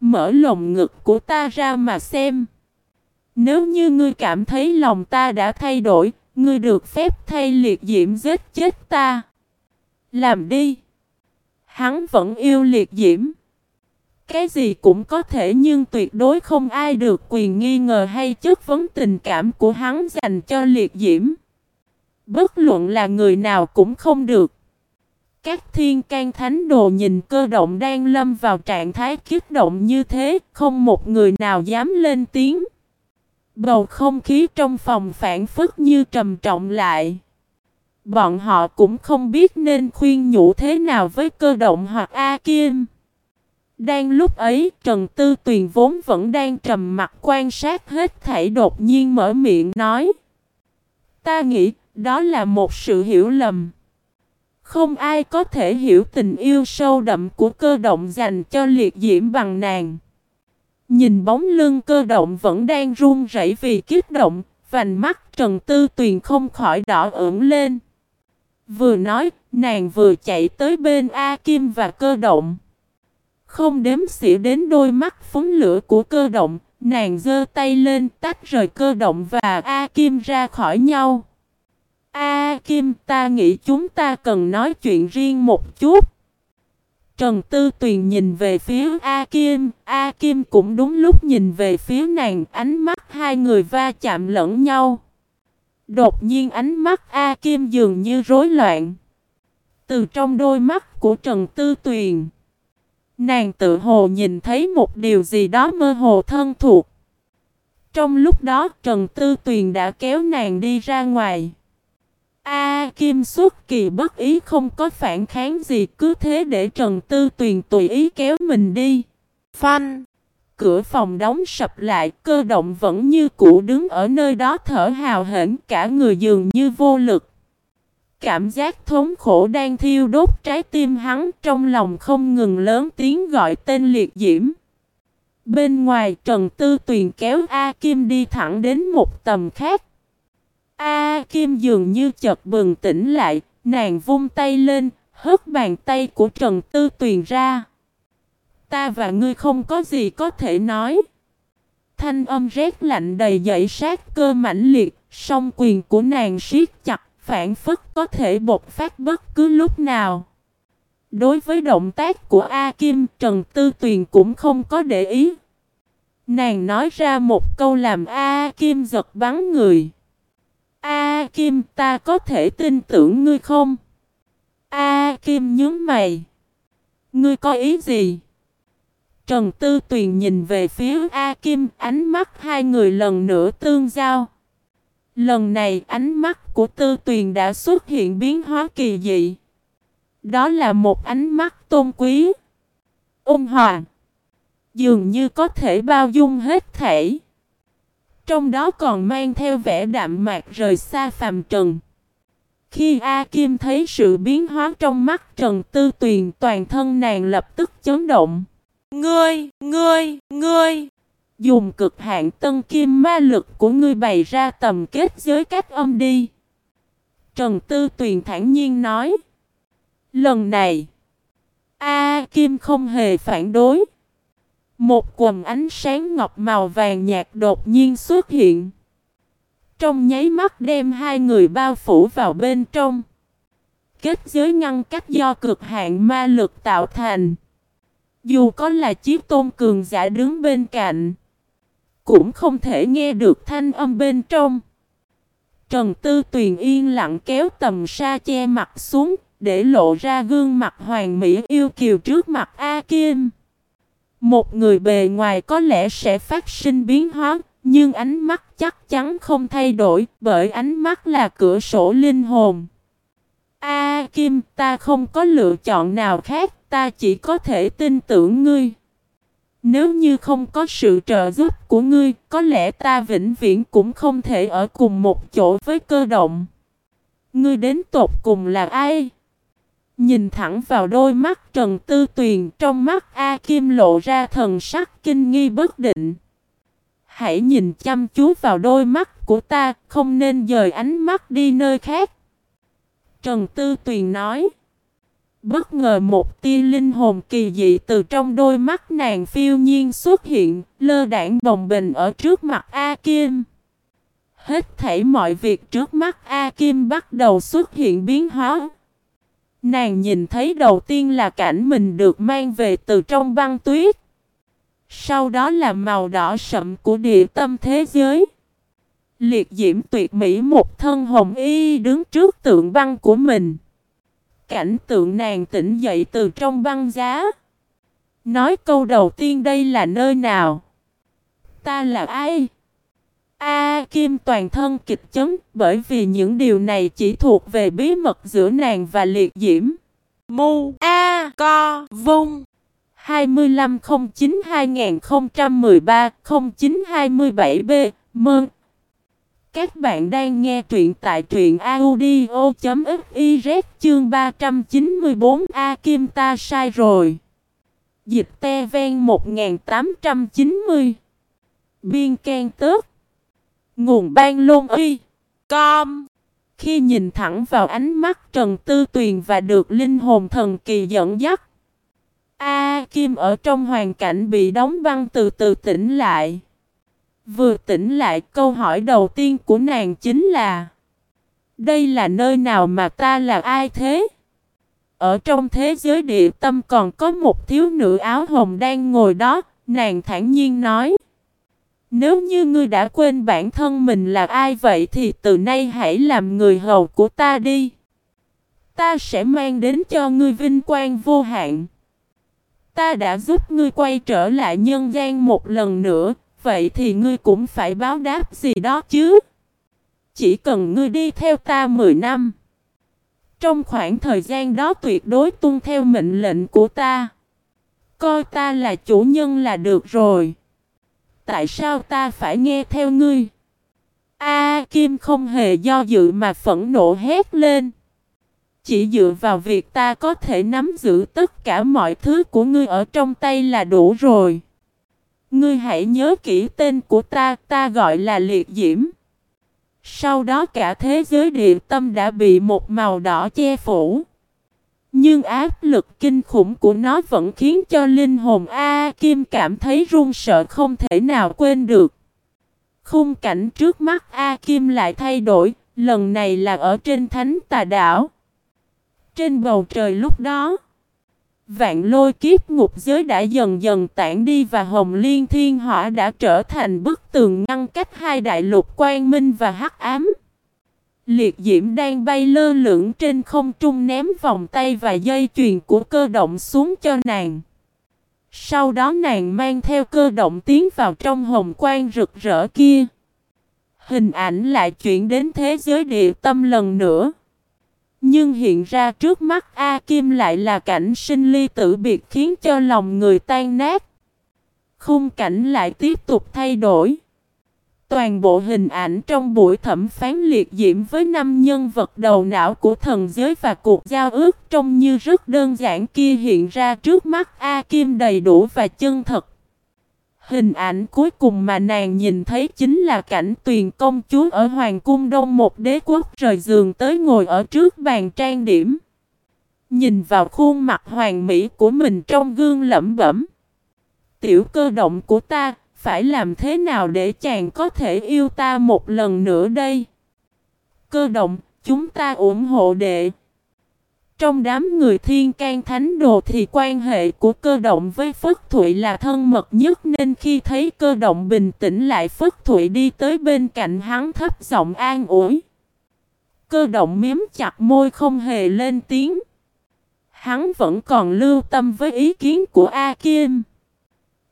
Mở lồng ngực của ta ra mà xem. Nếu như ngươi cảm thấy lòng ta đã thay đổi, ngươi được phép thay liệt diễm giết chết ta. Làm đi. Hắn vẫn yêu liệt diễm. Cái gì cũng có thể nhưng tuyệt đối không ai được quyền nghi ngờ hay chất vấn tình cảm của hắn dành cho liệt diễm. Bất luận là người nào cũng không được. Các thiên can thánh đồ nhìn cơ động đang lâm vào trạng thái kiếp động như thế, không một người nào dám lên tiếng. Bầu không khí trong phòng phản phức như trầm trọng lại. Bọn họ cũng không biết nên khuyên nhủ thế nào với cơ động hoặc A Kim. Đang lúc ấy, Trần Tư Tuyền vốn vẫn đang trầm mặt quan sát hết thảy đột nhiên mở miệng nói. Ta nghĩ, đó là một sự hiểu lầm. Không ai có thể hiểu tình yêu sâu đậm của cơ động dành cho liệt diễm bằng nàng. Nhìn bóng lưng cơ động vẫn đang run rẩy vì kích động, vành mắt Trần Tư Tuyền không khỏi đỏ ửng lên. Vừa nói, nàng vừa chạy tới bên A Kim và cơ động. Không đếm xỉa đến đôi mắt phúng lửa của cơ động, nàng giơ tay lên tách rời cơ động và A Kim ra khỏi nhau. A Kim ta nghĩ chúng ta cần nói chuyện riêng một chút. Trần Tư Tuyền nhìn về phía A Kim, A Kim cũng đúng lúc nhìn về phía nàng, ánh mắt hai người va chạm lẫn nhau. Đột nhiên ánh mắt A Kim dường như rối loạn. Từ trong đôi mắt của Trần Tư Tuyền, nàng tự hồ nhìn thấy một điều gì đó mơ hồ thân thuộc. Trong lúc đó Trần Tư Tuyền đã kéo nàng đi ra ngoài. A Kim xuất kỳ bất ý không có phản kháng gì, cứ thế để Trần Tư Tuyền tùy ý kéo mình đi. Phanh! Cửa phòng đóng sập lại, cơ động vẫn như cũ đứng ở nơi đó thở hào hển, cả người dường như vô lực. Cảm giác thống khổ đang thiêu đốt trái tim hắn, trong lòng không ngừng lớn tiếng gọi tên liệt diễm. Bên ngoài, Trần Tư Tuyền kéo A Kim đi thẳng đến một tầm khác. A Kim dường như chợt bừng tỉnh lại, nàng vung tay lên, hất bàn tay của Trần Tư Tuyền ra. Ta và ngươi không có gì có thể nói. Thanh âm rét lạnh đầy dậy sát cơ mãnh liệt, song quyền của nàng siết chặt, phản phất có thể bộc phát bất cứ lúc nào. Đối với động tác của A Kim, Trần Tư Tuyền cũng không có để ý. Nàng nói ra một câu làm A Kim giật bắn người. A Kim ta có thể tin tưởng ngươi không? A Kim nhớ mày. Ngươi có ý gì? Trần Tư Tuyền nhìn về phía A Kim, ánh mắt hai người lần nữa tương giao. Lần này ánh mắt của Tư Tuyền đã xuất hiện biến hóa kỳ dị. Đó là một ánh mắt tôn quý, ôn hòa, dường như có thể bao dung hết thảy. Trong đó còn mang theo vẻ đạm mạc rời xa phàm trần. Khi A Kim thấy sự biến hóa trong mắt Trần Tư Tuyền toàn thân nàng lập tức chấn động. Ngươi, ngươi, ngươi, dùng cực hạn tân kim ma lực của ngươi bày ra tầm kết giới cách âm đi. Trần Tư Tuyền thản nhiên nói. Lần này, A Kim không hề phản đối. Một quầm ánh sáng ngọc màu vàng nhạt đột nhiên xuất hiện. Trong nháy mắt đem hai người bao phủ vào bên trong. Kết giới ngăn cách do cực hạn ma lực tạo thành. Dù có là chiếc tôn cường giả đứng bên cạnh. Cũng không thể nghe được thanh âm bên trong. Trần Tư Tuyền yên lặng kéo tầm sa che mặt xuống. Để lộ ra gương mặt hoàng mỹ yêu kiều trước mặt A Kim. Một người bề ngoài có lẽ sẽ phát sinh biến hóa, nhưng ánh mắt chắc chắn không thay đổi, bởi ánh mắt là cửa sổ linh hồn. A Kim, ta không có lựa chọn nào khác, ta chỉ có thể tin tưởng ngươi. Nếu như không có sự trợ giúp của ngươi, có lẽ ta vĩnh viễn cũng không thể ở cùng một chỗ với cơ động. Ngươi đến tột cùng là ai? Nhìn thẳng vào đôi mắt Trần Tư Tuyền trong mắt A Kim lộ ra thần sắc kinh nghi bất định. Hãy nhìn chăm chú vào đôi mắt của ta, không nên dời ánh mắt đi nơi khác. Trần Tư Tuyền nói. Bất ngờ một tia linh hồn kỳ dị từ trong đôi mắt nàng phiêu nhiên xuất hiện, lơ đảng bồng bình ở trước mặt A Kim. Hết thảy mọi việc trước mắt A Kim bắt đầu xuất hiện biến hóa. Nàng nhìn thấy đầu tiên là cảnh mình được mang về từ trong băng tuyết. Sau đó là màu đỏ sậm của địa tâm thế giới. Liệt diễm tuyệt mỹ một thân hồng y đứng trước tượng băng của mình. Cảnh tượng nàng tỉnh dậy từ trong băng giá. Nói câu đầu tiên đây là nơi nào? Ta là ai? A Kim toàn thân kịch chấn bởi vì những điều này chỉ thuộc về bí mật giữa nàng và liệt diễm. Mu A Co Vung. 2509-2013-0927B Mơn. Các bạn đang nghe truyện tại truyện audio.fiz chương 394 A Kim ta sai rồi. Dịch te ven 1890 Biên can tớt Nguồn ban lôn uy Com Khi nhìn thẳng vào ánh mắt Trần Tư Tuyền và được linh hồn thần kỳ dẫn dắt A Kim ở trong hoàn cảnh bị đóng băng từ từ tỉnh lại Vừa tỉnh lại câu hỏi đầu tiên của nàng chính là Đây là nơi nào mà ta là ai thế? Ở trong thế giới địa tâm còn có một thiếu nữ áo hồng đang ngồi đó, nàng thản nhiên nói. Nếu như ngươi đã quên bản thân mình là ai vậy thì từ nay hãy làm người hầu của ta đi. Ta sẽ mang đến cho ngươi vinh quang vô hạn. Ta đã giúp ngươi quay trở lại nhân gian một lần nữa, vậy thì ngươi cũng phải báo đáp gì đó chứ. Chỉ cần ngươi đi theo ta 10 năm. Trong khoảng thời gian đó tuyệt đối tuân theo mệnh lệnh của ta. Coi ta là chủ nhân là được rồi. Tại sao ta phải nghe theo ngươi? A Kim không hề do dự mà phẫn nộ hét lên. Chỉ dựa vào việc ta có thể nắm giữ tất cả mọi thứ của ngươi ở trong tay là đủ rồi. Ngươi hãy nhớ kỹ tên của ta, ta gọi là Liệt Diễm. Sau đó cả thế giới địa tâm đã bị một màu đỏ che phủ. Nhưng áp lực kinh khủng của nó vẫn khiến cho linh hồn A, Kim cảm thấy run sợ không thể nào quên được. Khung cảnh trước mắt A Kim lại thay đổi, lần này là ở trên thánh tà đảo. Trên bầu trời lúc đó, vạn lôi kiếp ngục giới đã dần dần tản đi và hồng liên thiên hỏa đã trở thành bức tường ngăn cách hai đại lục quang minh và hắc ám. Liệt diễm đang bay lơ lửng trên không trung ném vòng tay và dây chuyền của cơ động xuống cho nàng. Sau đó nàng mang theo cơ động tiến vào trong hồng quang rực rỡ kia. Hình ảnh lại chuyển đến thế giới địa tâm lần nữa. Nhưng hiện ra trước mắt A Kim lại là cảnh sinh ly tử biệt khiến cho lòng người tan nát. Khung cảnh lại tiếp tục thay đổi. Toàn bộ hình ảnh trong buổi thẩm phán liệt diễm với năm nhân vật đầu não của thần giới và cuộc giao ước trông như rất đơn giản kia hiện ra trước mắt A Kim đầy đủ và chân thật. Hình ảnh cuối cùng mà nàng nhìn thấy chính là cảnh tuyền công chúa ở Hoàng cung Đông một đế quốc rời giường tới ngồi ở trước bàn trang điểm. Nhìn vào khuôn mặt hoàng mỹ của mình trong gương lẩm bẩm. Tiểu cơ động của ta, phải làm thế nào để chàng có thể yêu ta một lần nữa đây? Cơ động, chúng ta ủng hộ đệ. Trong đám người thiên can thánh đồ thì quan hệ của cơ động với Phất Thụy là thân mật nhất nên khi thấy cơ động bình tĩnh lại Phất Thụy đi tới bên cạnh hắn thấp giọng an ủi. Cơ động miếm chặt môi không hề lên tiếng. Hắn vẫn còn lưu tâm với ý kiến của A Kim.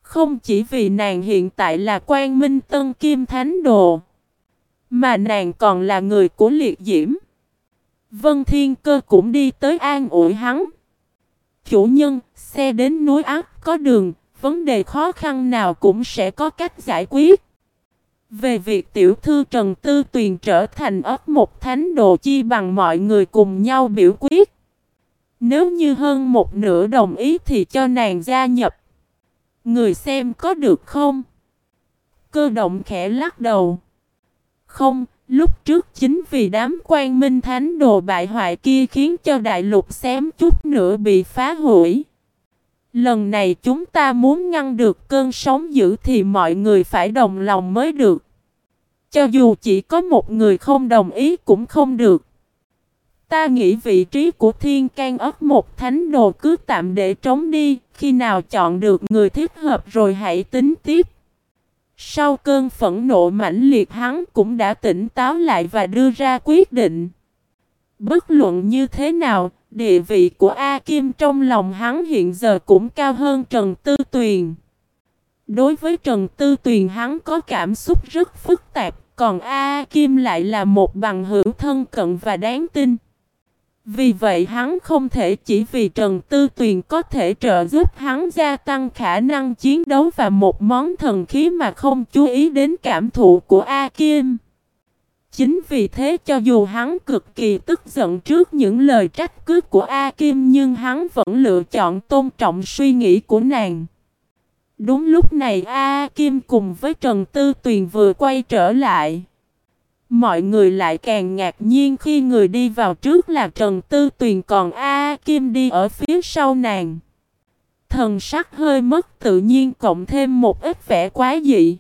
Không chỉ vì nàng hiện tại là quan minh tân kim thánh đồ. Mà nàng còn là người của liệt diễm. Vân Thiên Cơ cũng đi tới an ủi hắn. Chủ nhân, xe đến núi ác có đường, vấn đề khó khăn nào cũng sẽ có cách giải quyết. Về việc tiểu thư Trần Tư Tuyền trở thành ấp một thánh đồ chi bằng mọi người cùng nhau biểu quyết. Nếu như hơn một nửa đồng ý thì cho nàng gia nhập. Người xem có được không? Cơ động khẽ lắc đầu. Không, lúc trước chính vì đám quan minh thánh đồ bại hoại kia khiến cho đại lục xém chút nữa bị phá hủy. Lần này chúng ta muốn ngăn được cơn sóng dữ thì mọi người phải đồng lòng mới được. Cho dù chỉ có một người không đồng ý cũng không được. Ta nghĩ vị trí của thiên can ấp một thánh đồ cứ tạm để trống đi, khi nào chọn được người thích hợp rồi hãy tính tiếp. Sau cơn phẫn nộ mãnh liệt hắn cũng đã tỉnh táo lại và đưa ra quyết định. Bất luận như thế nào, địa vị của A Kim trong lòng hắn hiện giờ cũng cao hơn Trần Tư Tuyền. Đối với Trần Tư Tuyền hắn có cảm xúc rất phức tạp, còn A Kim lại là một bằng hữu thân cận và đáng tin. Vì vậy hắn không thể chỉ vì Trần Tư Tuyền có thể trợ giúp hắn gia tăng khả năng chiến đấu và một món thần khí mà không chú ý đến cảm thụ của A Kim. chính vì thế cho dù hắn cực kỳ tức giận trước những lời trách cứ của A Kim nhưng hắn vẫn lựa chọn tôn trọng suy nghĩ của nàng. Đúng lúc này A Kim cùng với Trần Tư Tuyền vừa quay trở lại. Mọi người lại càng ngạc nhiên khi người đi vào trước là Trần Tư Tuyền còn A Kim đi ở phía sau nàng. Thần sắc hơi mất, tự nhiên cộng thêm một ít vẻ quá dị.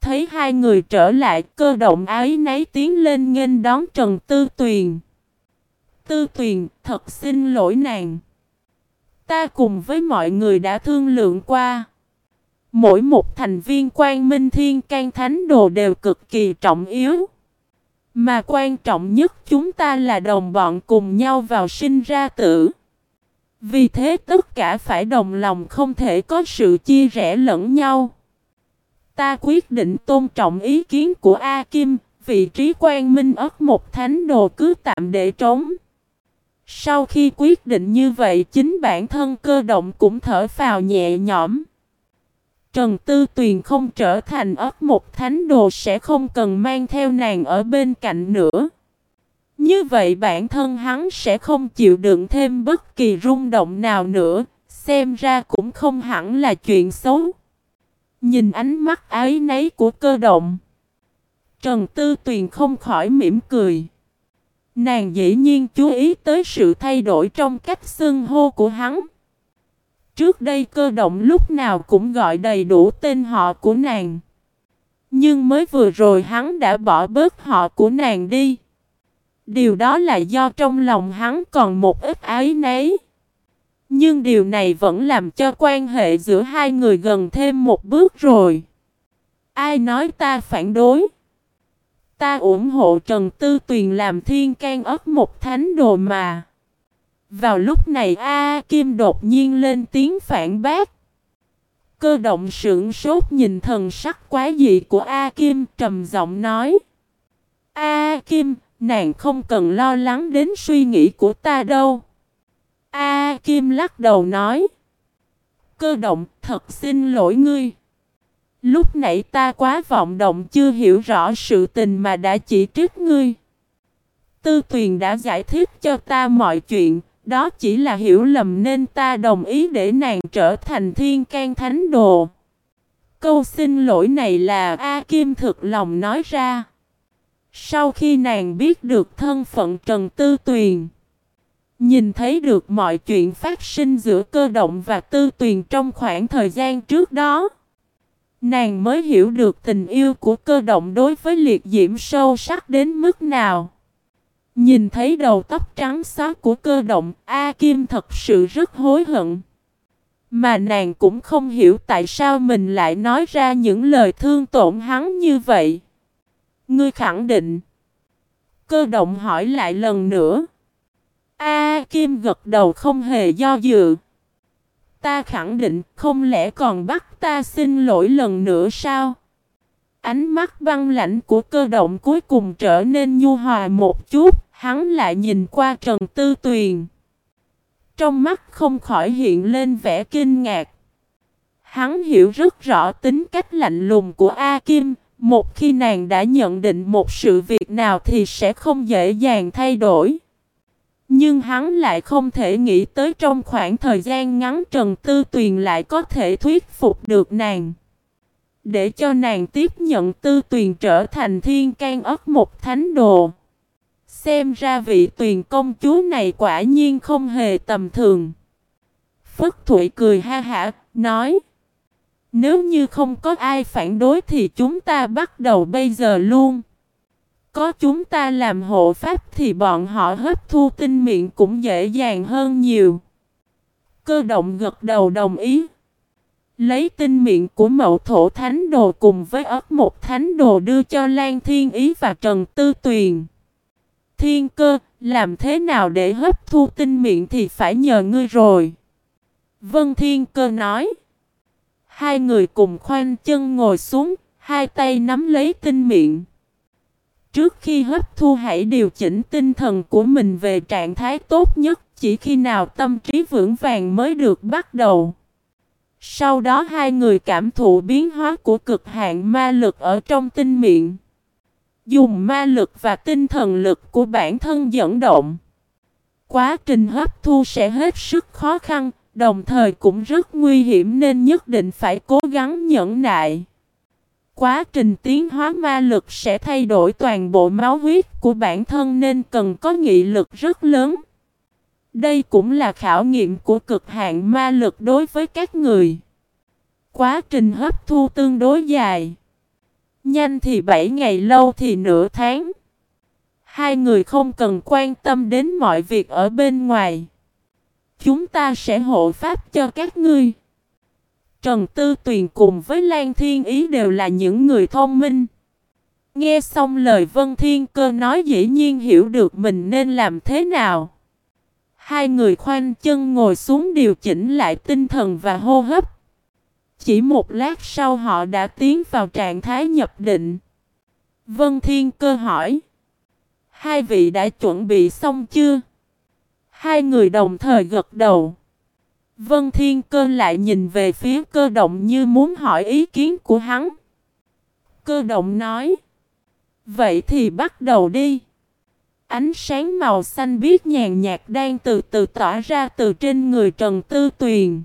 Thấy hai người trở lại, cơ động ái nấy tiến lên nghênh đón Trần Tư Tuyền. Tư Tuyền, thật xin lỗi nàng. Ta cùng với mọi người đã thương lượng qua. Mỗi một thành viên quan minh thiên can thánh đồ đều cực kỳ trọng yếu. Mà quan trọng nhất chúng ta là đồng bọn cùng nhau vào sinh ra tử. Vì thế tất cả phải đồng lòng không thể có sự chia rẽ lẫn nhau. Ta quyết định tôn trọng ý kiến của A Kim, vị trí quan minh ất một thánh đồ cứ tạm để trống. Sau khi quyết định như vậy chính bản thân cơ động cũng thở phào nhẹ nhõm. Trần Tư Tuyền không trở thành ấp một thánh đồ sẽ không cần mang theo nàng ở bên cạnh nữa. Như vậy bản thân hắn sẽ không chịu đựng thêm bất kỳ rung động nào nữa, xem ra cũng không hẳn là chuyện xấu. Nhìn ánh mắt ái nấy của cơ động. Trần Tư Tuyền không khỏi mỉm cười. Nàng dĩ nhiên chú ý tới sự thay đổi trong cách xưng hô của hắn. Trước đây cơ động lúc nào cũng gọi đầy đủ tên họ của nàng. Nhưng mới vừa rồi hắn đã bỏ bớt họ của nàng đi. Điều đó là do trong lòng hắn còn một ít ái nấy. Nhưng điều này vẫn làm cho quan hệ giữa hai người gần thêm một bước rồi. Ai nói ta phản đối? Ta ủng hộ Trần Tư Tuyền làm thiên can ất một thánh đồ mà. Vào lúc này A Kim đột nhiên lên tiếng phản bác. Cơ động sững sốt nhìn thần sắc quá dị của A Kim trầm giọng nói. A Kim, nàng không cần lo lắng đến suy nghĩ của ta đâu. A Kim lắc đầu nói. Cơ động, thật xin lỗi ngươi. Lúc nãy ta quá vọng động chưa hiểu rõ sự tình mà đã chỉ trích ngươi. Tư tuyền đã giải thích cho ta mọi chuyện, đó chỉ là hiểu lầm nên ta đồng ý để nàng trở thành thiên can thánh đồ. Câu xin lỗi này là A Kim thực lòng nói ra. Sau khi nàng biết được thân phận Trần Tư Tuyền, nhìn thấy được mọi chuyện phát sinh giữa cơ động và Tư Tuyền trong khoảng thời gian trước đó, nàng mới hiểu được tình yêu của cơ động đối với liệt diễm sâu sắc đến mức nào. Nhìn thấy đầu tóc trắng xóa của cơ động, A Kim thật sự rất hối hận. Mà nàng cũng không hiểu tại sao mình lại nói ra những lời thương tổn hắn như vậy. Ngươi khẳng định. Cơ động hỏi lại lần nữa. A Kim gật đầu không hề do dự. Ta khẳng định không lẽ còn bắt ta xin lỗi lần nữa sao? Ánh mắt băng lãnh của cơ động cuối cùng trở nên nhu hòa một chút, hắn lại nhìn qua Trần Tư Tuyền. Trong mắt không khỏi hiện lên vẻ kinh ngạc. Hắn hiểu rất rõ tính cách lạnh lùng của A Kim, một khi nàng đã nhận định một sự việc nào thì sẽ không dễ dàng thay đổi. Nhưng hắn lại không thể nghĩ tới trong khoảng thời gian ngắn Trần Tư Tuyền lại có thể thuyết phục được nàng. Để cho nàng tiếp nhận Tư Tuyền trở thành thiên can ất một thánh đồ. Xem ra vị tuyền công chúa này quả nhiên không hề tầm thường. Phất Thụy cười ha hả, nói. Nếu như không có ai phản đối thì chúng ta bắt đầu bây giờ luôn. Có chúng ta làm hộ pháp thì bọn họ hấp thu tinh miệng cũng dễ dàng hơn nhiều. Cơ động gật đầu đồng ý. Lấy tinh miệng của mậu thổ thánh đồ cùng với ớt một thánh đồ đưa cho Lan Thiên Ý và Trần Tư Tuyền. Thiên cơ, làm thế nào để hấp thu tinh miệng thì phải nhờ ngươi rồi. Vân Thiên cơ nói. Hai người cùng khoanh chân ngồi xuống, hai tay nắm lấy tinh miệng. Trước khi hấp thu hãy điều chỉnh tinh thần của mình về trạng thái tốt nhất, chỉ khi nào tâm trí vững vàng mới được bắt đầu. Sau đó hai người cảm thụ biến hóa của cực hạn ma lực ở trong tinh miệng. Dùng ma lực và tinh thần lực của bản thân dẫn động. Quá trình hấp thu sẽ hết sức khó khăn, đồng thời cũng rất nguy hiểm nên nhất định phải cố gắng nhẫn nại. Quá trình tiến hóa ma lực sẽ thay đổi toàn bộ máu huyết của bản thân nên cần có nghị lực rất lớn. Đây cũng là khảo nghiệm của cực hạn ma lực đối với các người. Quá trình hấp thu tương đối dài. Nhanh thì 7 ngày lâu thì nửa tháng. Hai người không cần quan tâm đến mọi việc ở bên ngoài. Chúng ta sẽ hộ pháp cho các ngươi. Trần Tư Tuyền cùng với Lan Thiên Ý đều là những người thông minh. Nghe xong lời Vân Thiên Cơ nói dĩ nhiên hiểu được mình nên làm thế nào. Hai người khoanh chân ngồi xuống điều chỉnh lại tinh thần và hô hấp. Chỉ một lát sau họ đã tiến vào trạng thái nhập định. Vân Thiên Cơ hỏi. Hai vị đã chuẩn bị xong chưa? Hai người đồng thời gật đầu. Vân Thiên Cơ lại nhìn về phía cơ động như muốn hỏi ý kiến của hắn. Cơ động nói. Vậy thì bắt đầu đi. Ánh sáng màu xanh biếc nhàn nhạt đang từ từ tỏa ra từ trên người Trần Tư Tuyền.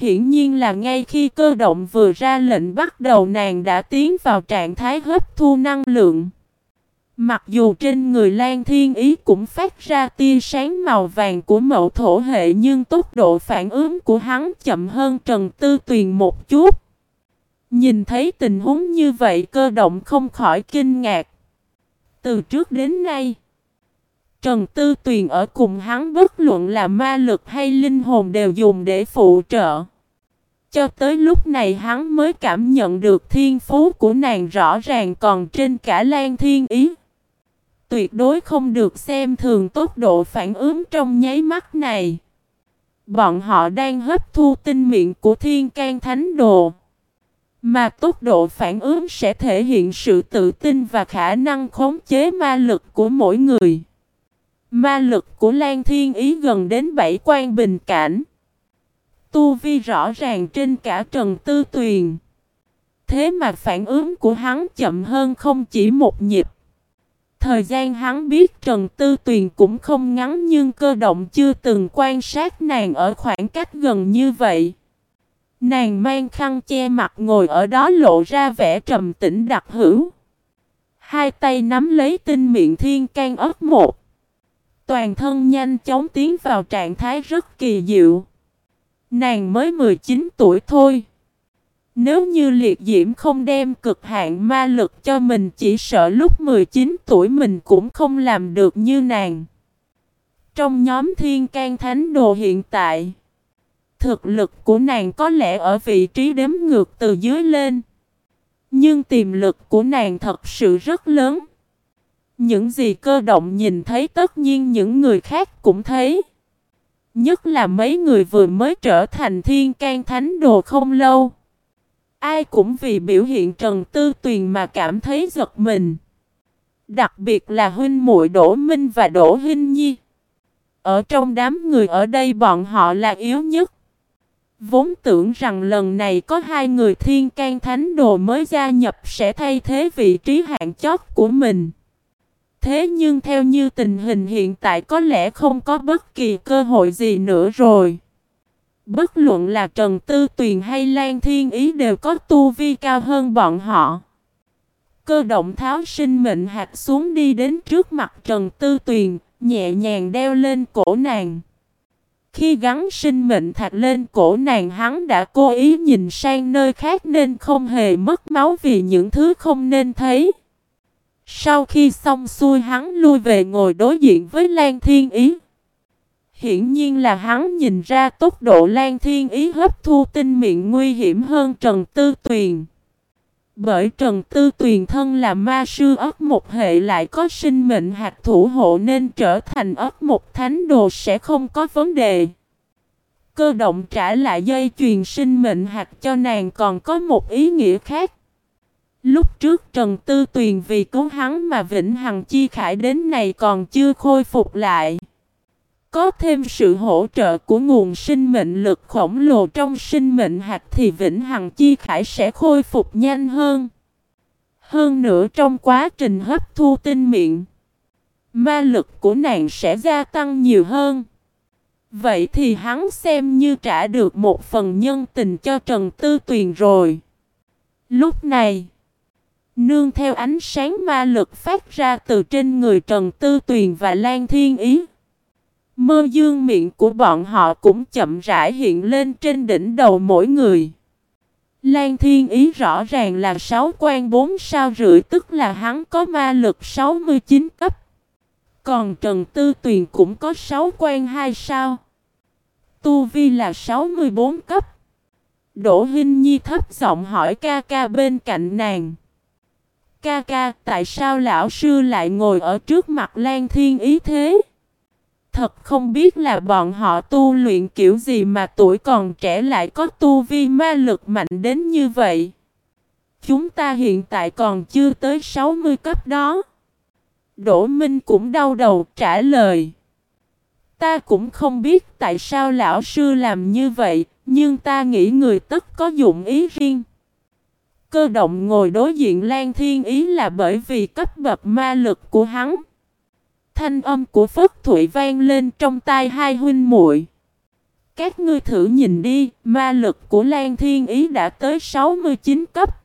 Hiển nhiên là ngay khi cơ động vừa ra lệnh bắt đầu nàng đã tiến vào trạng thái hấp thu năng lượng. Mặc dù trên người Lan Thiên Ý cũng phát ra tia sáng màu vàng của mậu thổ hệ nhưng tốc độ phản ứng của hắn chậm hơn Trần Tư Tuyền một chút. Nhìn thấy tình huống như vậy cơ động không khỏi kinh ngạc. Từ trước đến nay, Trần Tư Tuyền ở cùng hắn bất luận là ma lực hay linh hồn đều dùng để phụ trợ. Cho tới lúc này hắn mới cảm nhận được thiên phú của nàng rõ ràng còn trên cả Lan Thiên Ý. Tuyệt đối không được xem thường tốc độ phản ứng trong nháy mắt này. Bọn họ đang hấp thu tinh miệng của thiên can thánh đồ. Mà tốc độ phản ứng sẽ thể hiện sự tự tin và khả năng khống chế ma lực của mỗi người. Ma lực của Lan Thiên Ý gần đến bảy quan bình cảnh. Tu vi rõ ràng trên cả Trần Tư Tuyền. Thế mà phản ứng của hắn chậm hơn không chỉ một nhịp. Thời gian hắn biết Trần Tư Tuyền cũng không ngắn nhưng cơ động chưa từng quan sát nàng ở khoảng cách gần như vậy. Nàng mang khăn che mặt ngồi ở đó lộ ra vẻ trầm tĩnh đặc hữu. Hai tay nắm lấy tinh miệng thiên can ớt một. Toàn thân nhanh chóng tiến vào trạng thái rất kỳ diệu. Nàng mới 19 tuổi thôi. Nếu như liệt diễm không đem cực hạn ma lực cho mình chỉ sợ lúc 19 tuổi mình cũng không làm được như nàng. Trong nhóm thiên can thánh đồ hiện tại, thực lực của nàng có lẽ ở vị trí đếm ngược từ dưới lên. Nhưng tiềm lực của nàng thật sự rất lớn. Những gì cơ động nhìn thấy tất nhiên những người khác cũng thấy. Nhất là mấy người vừa mới trở thành thiên can thánh đồ không lâu. Ai cũng vì biểu hiện Trần Tư Tuyền mà cảm thấy giật mình. Đặc biệt là huynh muội Đỗ Minh và Đỗ Hinh Nhi. Ở trong đám người ở đây bọn họ là yếu nhất. Vốn tưởng rằng lần này có hai người thiên can thánh đồ mới gia nhập sẽ thay thế vị trí hạng chót của mình. Thế nhưng theo như tình hình hiện tại có lẽ không có bất kỳ cơ hội gì nữa rồi. Bất luận là Trần Tư Tuyền hay Lan Thiên Ý đều có tu vi cao hơn bọn họ. Cơ động tháo sinh mệnh hạt xuống đi đến trước mặt Trần Tư Tuyền, nhẹ nhàng đeo lên cổ nàng. Khi gắn sinh mệnh thạch lên cổ nàng hắn đã cố ý nhìn sang nơi khác nên không hề mất máu vì những thứ không nên thấy. Sau khi xong xuôi hắn lui về ngồi đối diện với Lan Thiên Ý. Hiển nhiên là hắn nhìn ra tốc độ Lan Thiên Ý hấp thu tinh miệng nguy hiểm hơn Trần Tư Tuyền. Bởi Trần Tư Tuyền thân là ma sư ấp một hệ lại có sinh mệnh hạt thủ hộ nên trở thành ấp một thánh đồ sẽ không có vấn đề. Cơ động trả lại dây chuyền sinh mệnh hạt cho nàng còn có một ý nghĩa khác. Lúc trước Trần Tư Tuyền vì cứu hắn mà Vĩnh Hằng Chi Khải đến này còn chưa khôi phục lại. Có thêm sự hỗ trợ của nguồn sinh mệnh lực khổng lồ trong sinh mệnh hạt thì Vĩnh Hằng Chi Khải sẽ khôi phục nhanh hơn. Hơn nữa trong quá trình hấp thu tinh miệng, ma lực của nàng sẽ gia tăng nhiều hơn. Vậy thì hắn xem như trả được một phần nhân tình cho Trần Tư Tuyền rồi. Lúc này, nương theo ánh sáng ma lực phát ra từ trên người Trần Tư Tuyền và Lan Thiên Ý. Mơ dương miệng của bọn họ cũng chậm rãi hiện lên trên đỉnh đầu mỗi người. Lan Thiên Ý rõ ràng là 6 quan 4 sao rưỡi, tức là hắn có ma lực 69 cấp. Còn Trần Tư Tuyền cũng có 6 quan 2 sao. Tu Vi là 64 cấp. Đỗ Hinh Nhi thấp giọng hỏi ca ca bên cạnh nàng. Ca ca, tại sao lão sư lại ngồi ở trước mặt Lan Thiên Ý thế? Thật không biết là bọn họ tu luyện kiểu gì mà tuổi còn trẻ lại có tu vi ma lực mạnh đến như vậy. Chúng ta hiện tại còn chưa tới 60 cấp đó. Đỗ Minh cũng đau đầu trả lời. Ta cũng không biết tại sao lão sư làm như vậy, nhưng ta nghĩ người tất có dụng ý riêng. Cơ động ngồi đối diện Lan Thiên Ý là bởi vì cấp bậc ma lực của hắn. Thanh âm của Phất Thụy vang lên trong tai hai huynh muội. Các ngươi thử nhìn đi, ma lực của Lan Thiên Ý đã tới 69 cấp.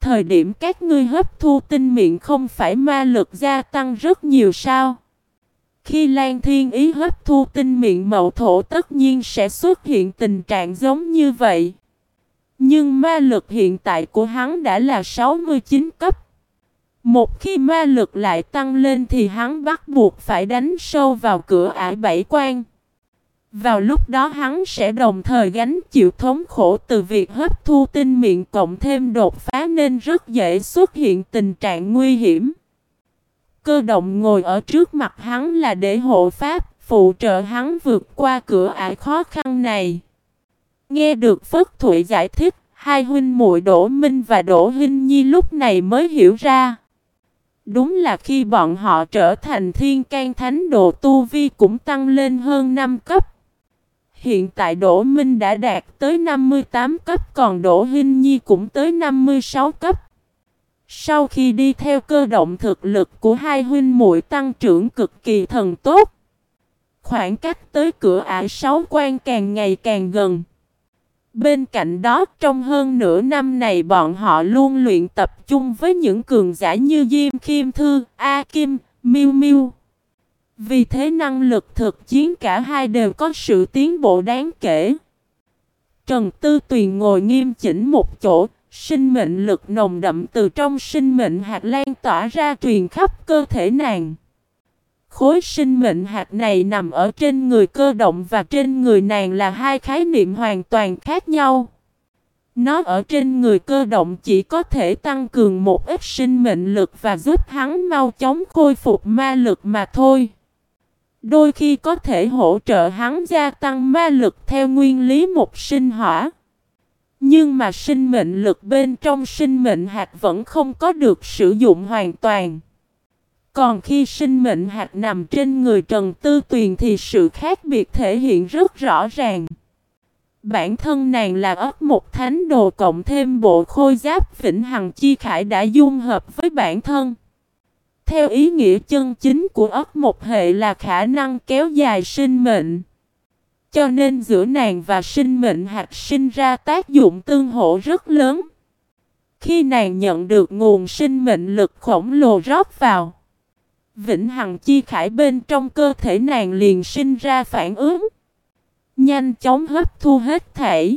Thời điểm các ngươi hấp thu tinh miệng không phải ma lực gia tăng rất nhiều sao? Khi Lan Thiên Ý hấp thu tinh miệng mậu thổ tất nhiên sẽ xuất hiện tình trạng giống như vậy. Nhưng ma lực hiện tại của hắn đã là 69 cấp. Một khi ma lực lại tăng lên thì hắn bắt buộc phải đánh sâu vào cửa ải bảy quan. Vào lúc đó hắn sẽ đồng thời gánh chịu thống khổ từ việc hấp thu tinh miệng cộng thêm đột phá nên rất dễ xuất hiện tình trạng nguy hiểm. Cơ động ngồi ở trước mặt hắn là để hộ pháp, phụ trợ hắn vượt qua cửa ải khó khăn này. Nghe được Phất Thụy giải thích, hai huynh muội Đỗ Minh và Đỗ Hinh Nhi lúc này mới hiểu ra. Đúng là khi bọn họ trở thành thiên can thánh độ tu vi cũng tăng lên hơn 5 cấp. Hiện tại Đỗ Minh đã đạt tới 58 cấp còn Đỗ Hinh Nhi cũng tới 56 cấp. Sau khi đi theo cơ động thực lực của hai huynh muội tăng trưởng cực kỳ thần tốt. Khoảng cách tới cửa ải sáu quan càng ngày càng gần. Bên cạnh đó trong hơn nửa năm này bọn họ luôn luyện tập chung với những cường giả như Diêm Kim Thư, A Kim, Miu Miu. Vì thế năng lực thực chiến cả hai đều có sự tiến bộ đáng kể. Trần Tư Tuyền ngồi nghiêm chỉnh một chỗ, sinh mệnh lực nồng đậm từ trong sinh mệnh hạt lan tỏa ra truyền khắp cơ thể nàng. Khối sinh mệnh hạt này nằm ở trên người cơ động và trên người nàng là hai khái niệm hoàn toàn khác nhau. Nó ở trên người cơ động chỉ có thể tăng cường một ít sinh mệnh lực và giúp hắn mau chóng khôi phục ma lực mà thôi. Đôi khi có thể hỗ trợ hắn gia tăng ma lực theo nguyên lý một sinh hỏa. Nhưng mà sinh mệnh lực bên trong sinh mệnh hạt vẫn không có được sử dụng hoàn toàn. Còn khi sinh mệnh hạt nằm trên người Trần Tư Tuyền thì sự khác biệt thể hiện rất rõ ràng. Bản thân nàng là ấp một thánh đồ cộng thêm bộ khôi giáp vĩnh hằng chi khải đã dung hợp với bản thân. Theo ý nghĩa chân chính của ấp một hệ là khả năng kéo dài sinh mệnh. Cho nên giữa nàng và sinh mệnh hạt sinh ra tác dụng tương hỗ rất lớn. Khi nàng nhận được nguồn sinh mệnh lực khổng lồ rót vào Vĩnh Hằng chi khải bên trong cơ thể nàng liền sinh ra phản ứng. Nhanh chóng hấp thu hết thể.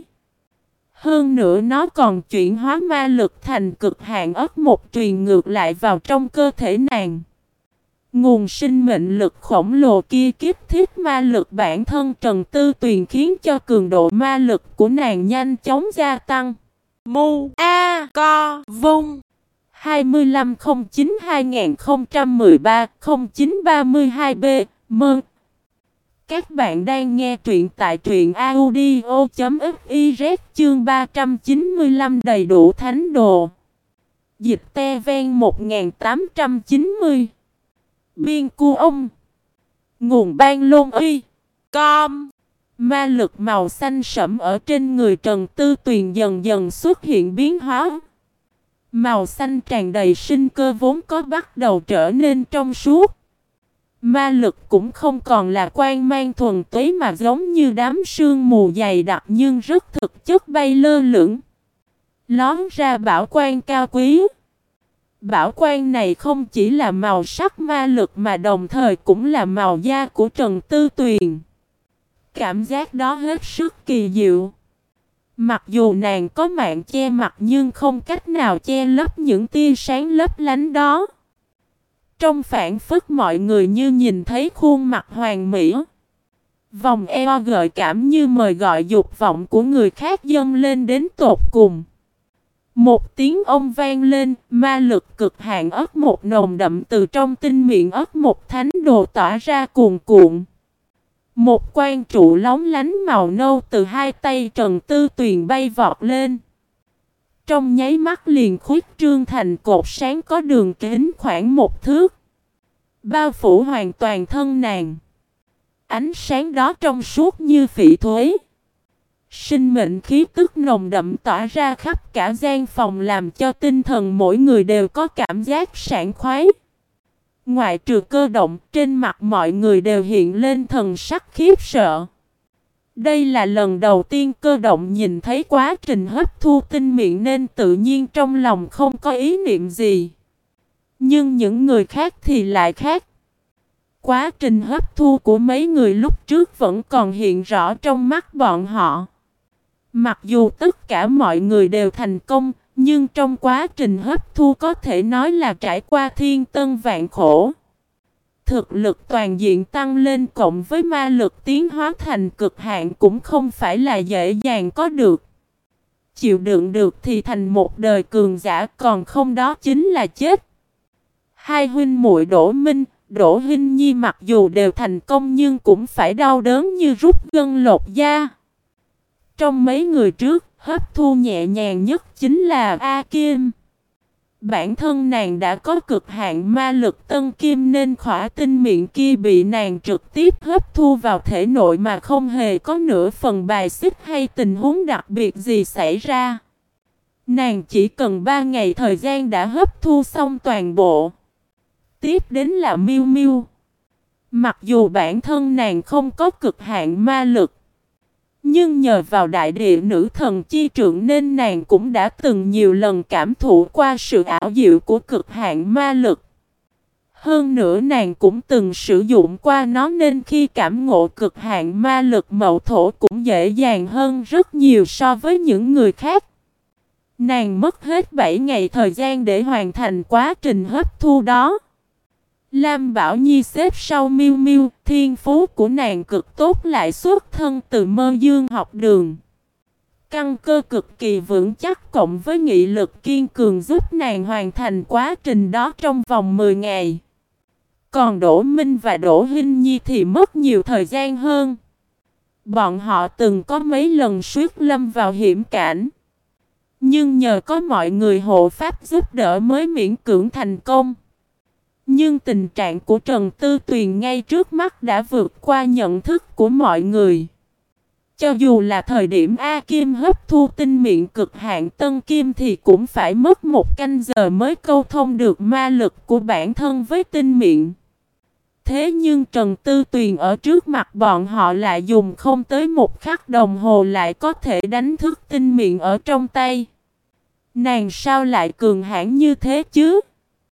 Hơn nữa nó còn chuyển hóa ma lực thành cực hạn ớt một truyền ngược lại vào trong cơ thể nàng. Nguồn sinh mệnh lực khổng lồ kia kiếp thiết ma lực bản thân Trần Tư Tuyền khiến cho cường độ ma lực của nàng nhanh chóng gia tăng. Mu A Co Vung 2509-2013-0932B Mơn. Các bạn đang nghe truyện tại truyện audio.fiz chương 395 đầy đủ thánh đồ. Dịch te ven 1890 Biên cu ông. Nguồn ban lôn uy Com. Ma lực màu xanh sẫm ở trên người Trần Tư Tuyền dần dần xuất hiện biến hóa. Màu xanh tràn đầy sinh cơ vốn có bắt đầu trở nên trong suốt. Ma lực cũng không còn là quan mang thuần túy mà giống như đám sương mù dày đặc nhưng rất thực chất bay lơ lửng. Lón ra bảo quan cao quý. Bảo quan này không chỉ là màu sắc ma lực mà đồng thời cũng là màu da của Trần Tư Tuyền. Cảm giác đó hết sức kỳ diệu. Mặc dù nàng có mạng che mặt nhưng không cách nào che lấp những tia sáng lấp lánh đó. Trong phản phức mọi người như nhìn thấy khuôn mặt hoàng mỹ. Vòng eo gợi cảm như mời gọi dục vọng của người khác dâng lên đến tột cùng. Một tiếng ông vang lên, ma lực cực hạn ớt một nồng đậm từ trong tinh miệng ớt một thánh đồ tỏa ra cuồn cuộn. Một quan trụ lóng lánh màu nâu từ hai tay Trần Tư Tuyền bay vọt lên. Trong nháy mắt liền khuyết trương thành cột sáng có đường kính khoảng một thước. Bao phủ hoàn toàn thân nàng. Ánh sáng đó trong suốt như phỉ thuế. Sinh mệnh khí tức nồng đậm tỏa ra khắp cả gian phòng làm cho tinh thần mỗi người đều có cảm giác sảng khoái. Ngoại trừ cơ động, trên mặt mọi người đều hiện lên thần sắc khiếp sợ. Đây là lần đầu tiên cơ động nhìn thấy quá trình hấp thu tinh miệng nên tự nhiên trong lòng không có ý niệm gì. Nhưng những người khác thì lại khác. Quá trình hấp thu của mấy người lúc trước vẫn còn hiện rõ trong mắt bọn họ. Mặc dù tất cả mọi người đều thành công, nhưng trong quá trình hấp thu có thể nói là trải qua thiên tân vạn khổ. Thực lực toàn diện tăng lên cộng với ma lực tiến hóa thành cực hạn cũng không phải là dễ dàng có được. Chịu đựng được thì thành một đời cường giả còn không đó chính là chết. Hai huynh muội Đỗ Minh, Đỗ Hinh Nhi mặc dù đều thành công nhưng cũng phải đau đớn như rút gân lột da. Trong mấy người trước, hấp thu nhẹ nhàng nhất chính là A Kim. Bản thân nàng đã có cực hạn ma lực tân kim nên khỏa tinh miệng kia bị nàng trực tiếp hấp thu vào thể nội mà không hề có nửa phần bài xích hay tình huống đặc biệt gì xảy ra. Nàng chỉ cần 3 ngày thời gian đã hấp thu xong toàn bộ. Tiếp đến là miêu miêu. Mặc dù bản thân nàng không có cực hạn ma lực. Nhưng nhờ vào đại địa nữ thần chi trượng nên nàng cũng đã từng nhiều lần cảm thụ qua sự ảo diệu của cực hạn ma lực. Hơn nữa nàng cũng từng sử dụng qua nó nên khi cảm ngộ cực hạn ma lực, mậu thổ cũng dễ dàng hơn rất nhiều so với những người khác. Nàng mất hết 7 ngày thời gian để hoàn thành quá trình hấp thu đó. Lam Bảo Nhi xếp sau miu miu, thiên phú của nàng cực tốt lại xuất thân từ mơ dương học đường. Căn cơ cực kỳ vững chắc cộng với nghị lực kiên cường giúp nàng hoàn thành quá trình đó trong vòng 10 ngày. Còn Đỗ Minh và Đỗ Hinh Nhi thì mất nhiều thời gian hơn. Bọn họ từng có mấy lần suýt lâm vào hiểm cảnh. Nhưng nhờ có mọi người hộ pháp giúp đỡ mới miễn cưỡng thành công. Nhưng tình trạng của Trần Tư Tuyền ngay trước mắt đã vượt qua nhận thức của mọi người. Cho dù là thời điểm A Kim hấp thu tinh miệng cực hạn tân kim thì cũng phải mất một canh giờ mới câu thông được ma lực của bản thân với tinh miệng. Thế nhưng Trần Tư Tuyền ở trước mặt bọn họ lại dùng không tới một khắc đồng hồ lại có thể đánh thức tinh miệng ở trong tay. Nàng sao lại cường hãn như thế chứ?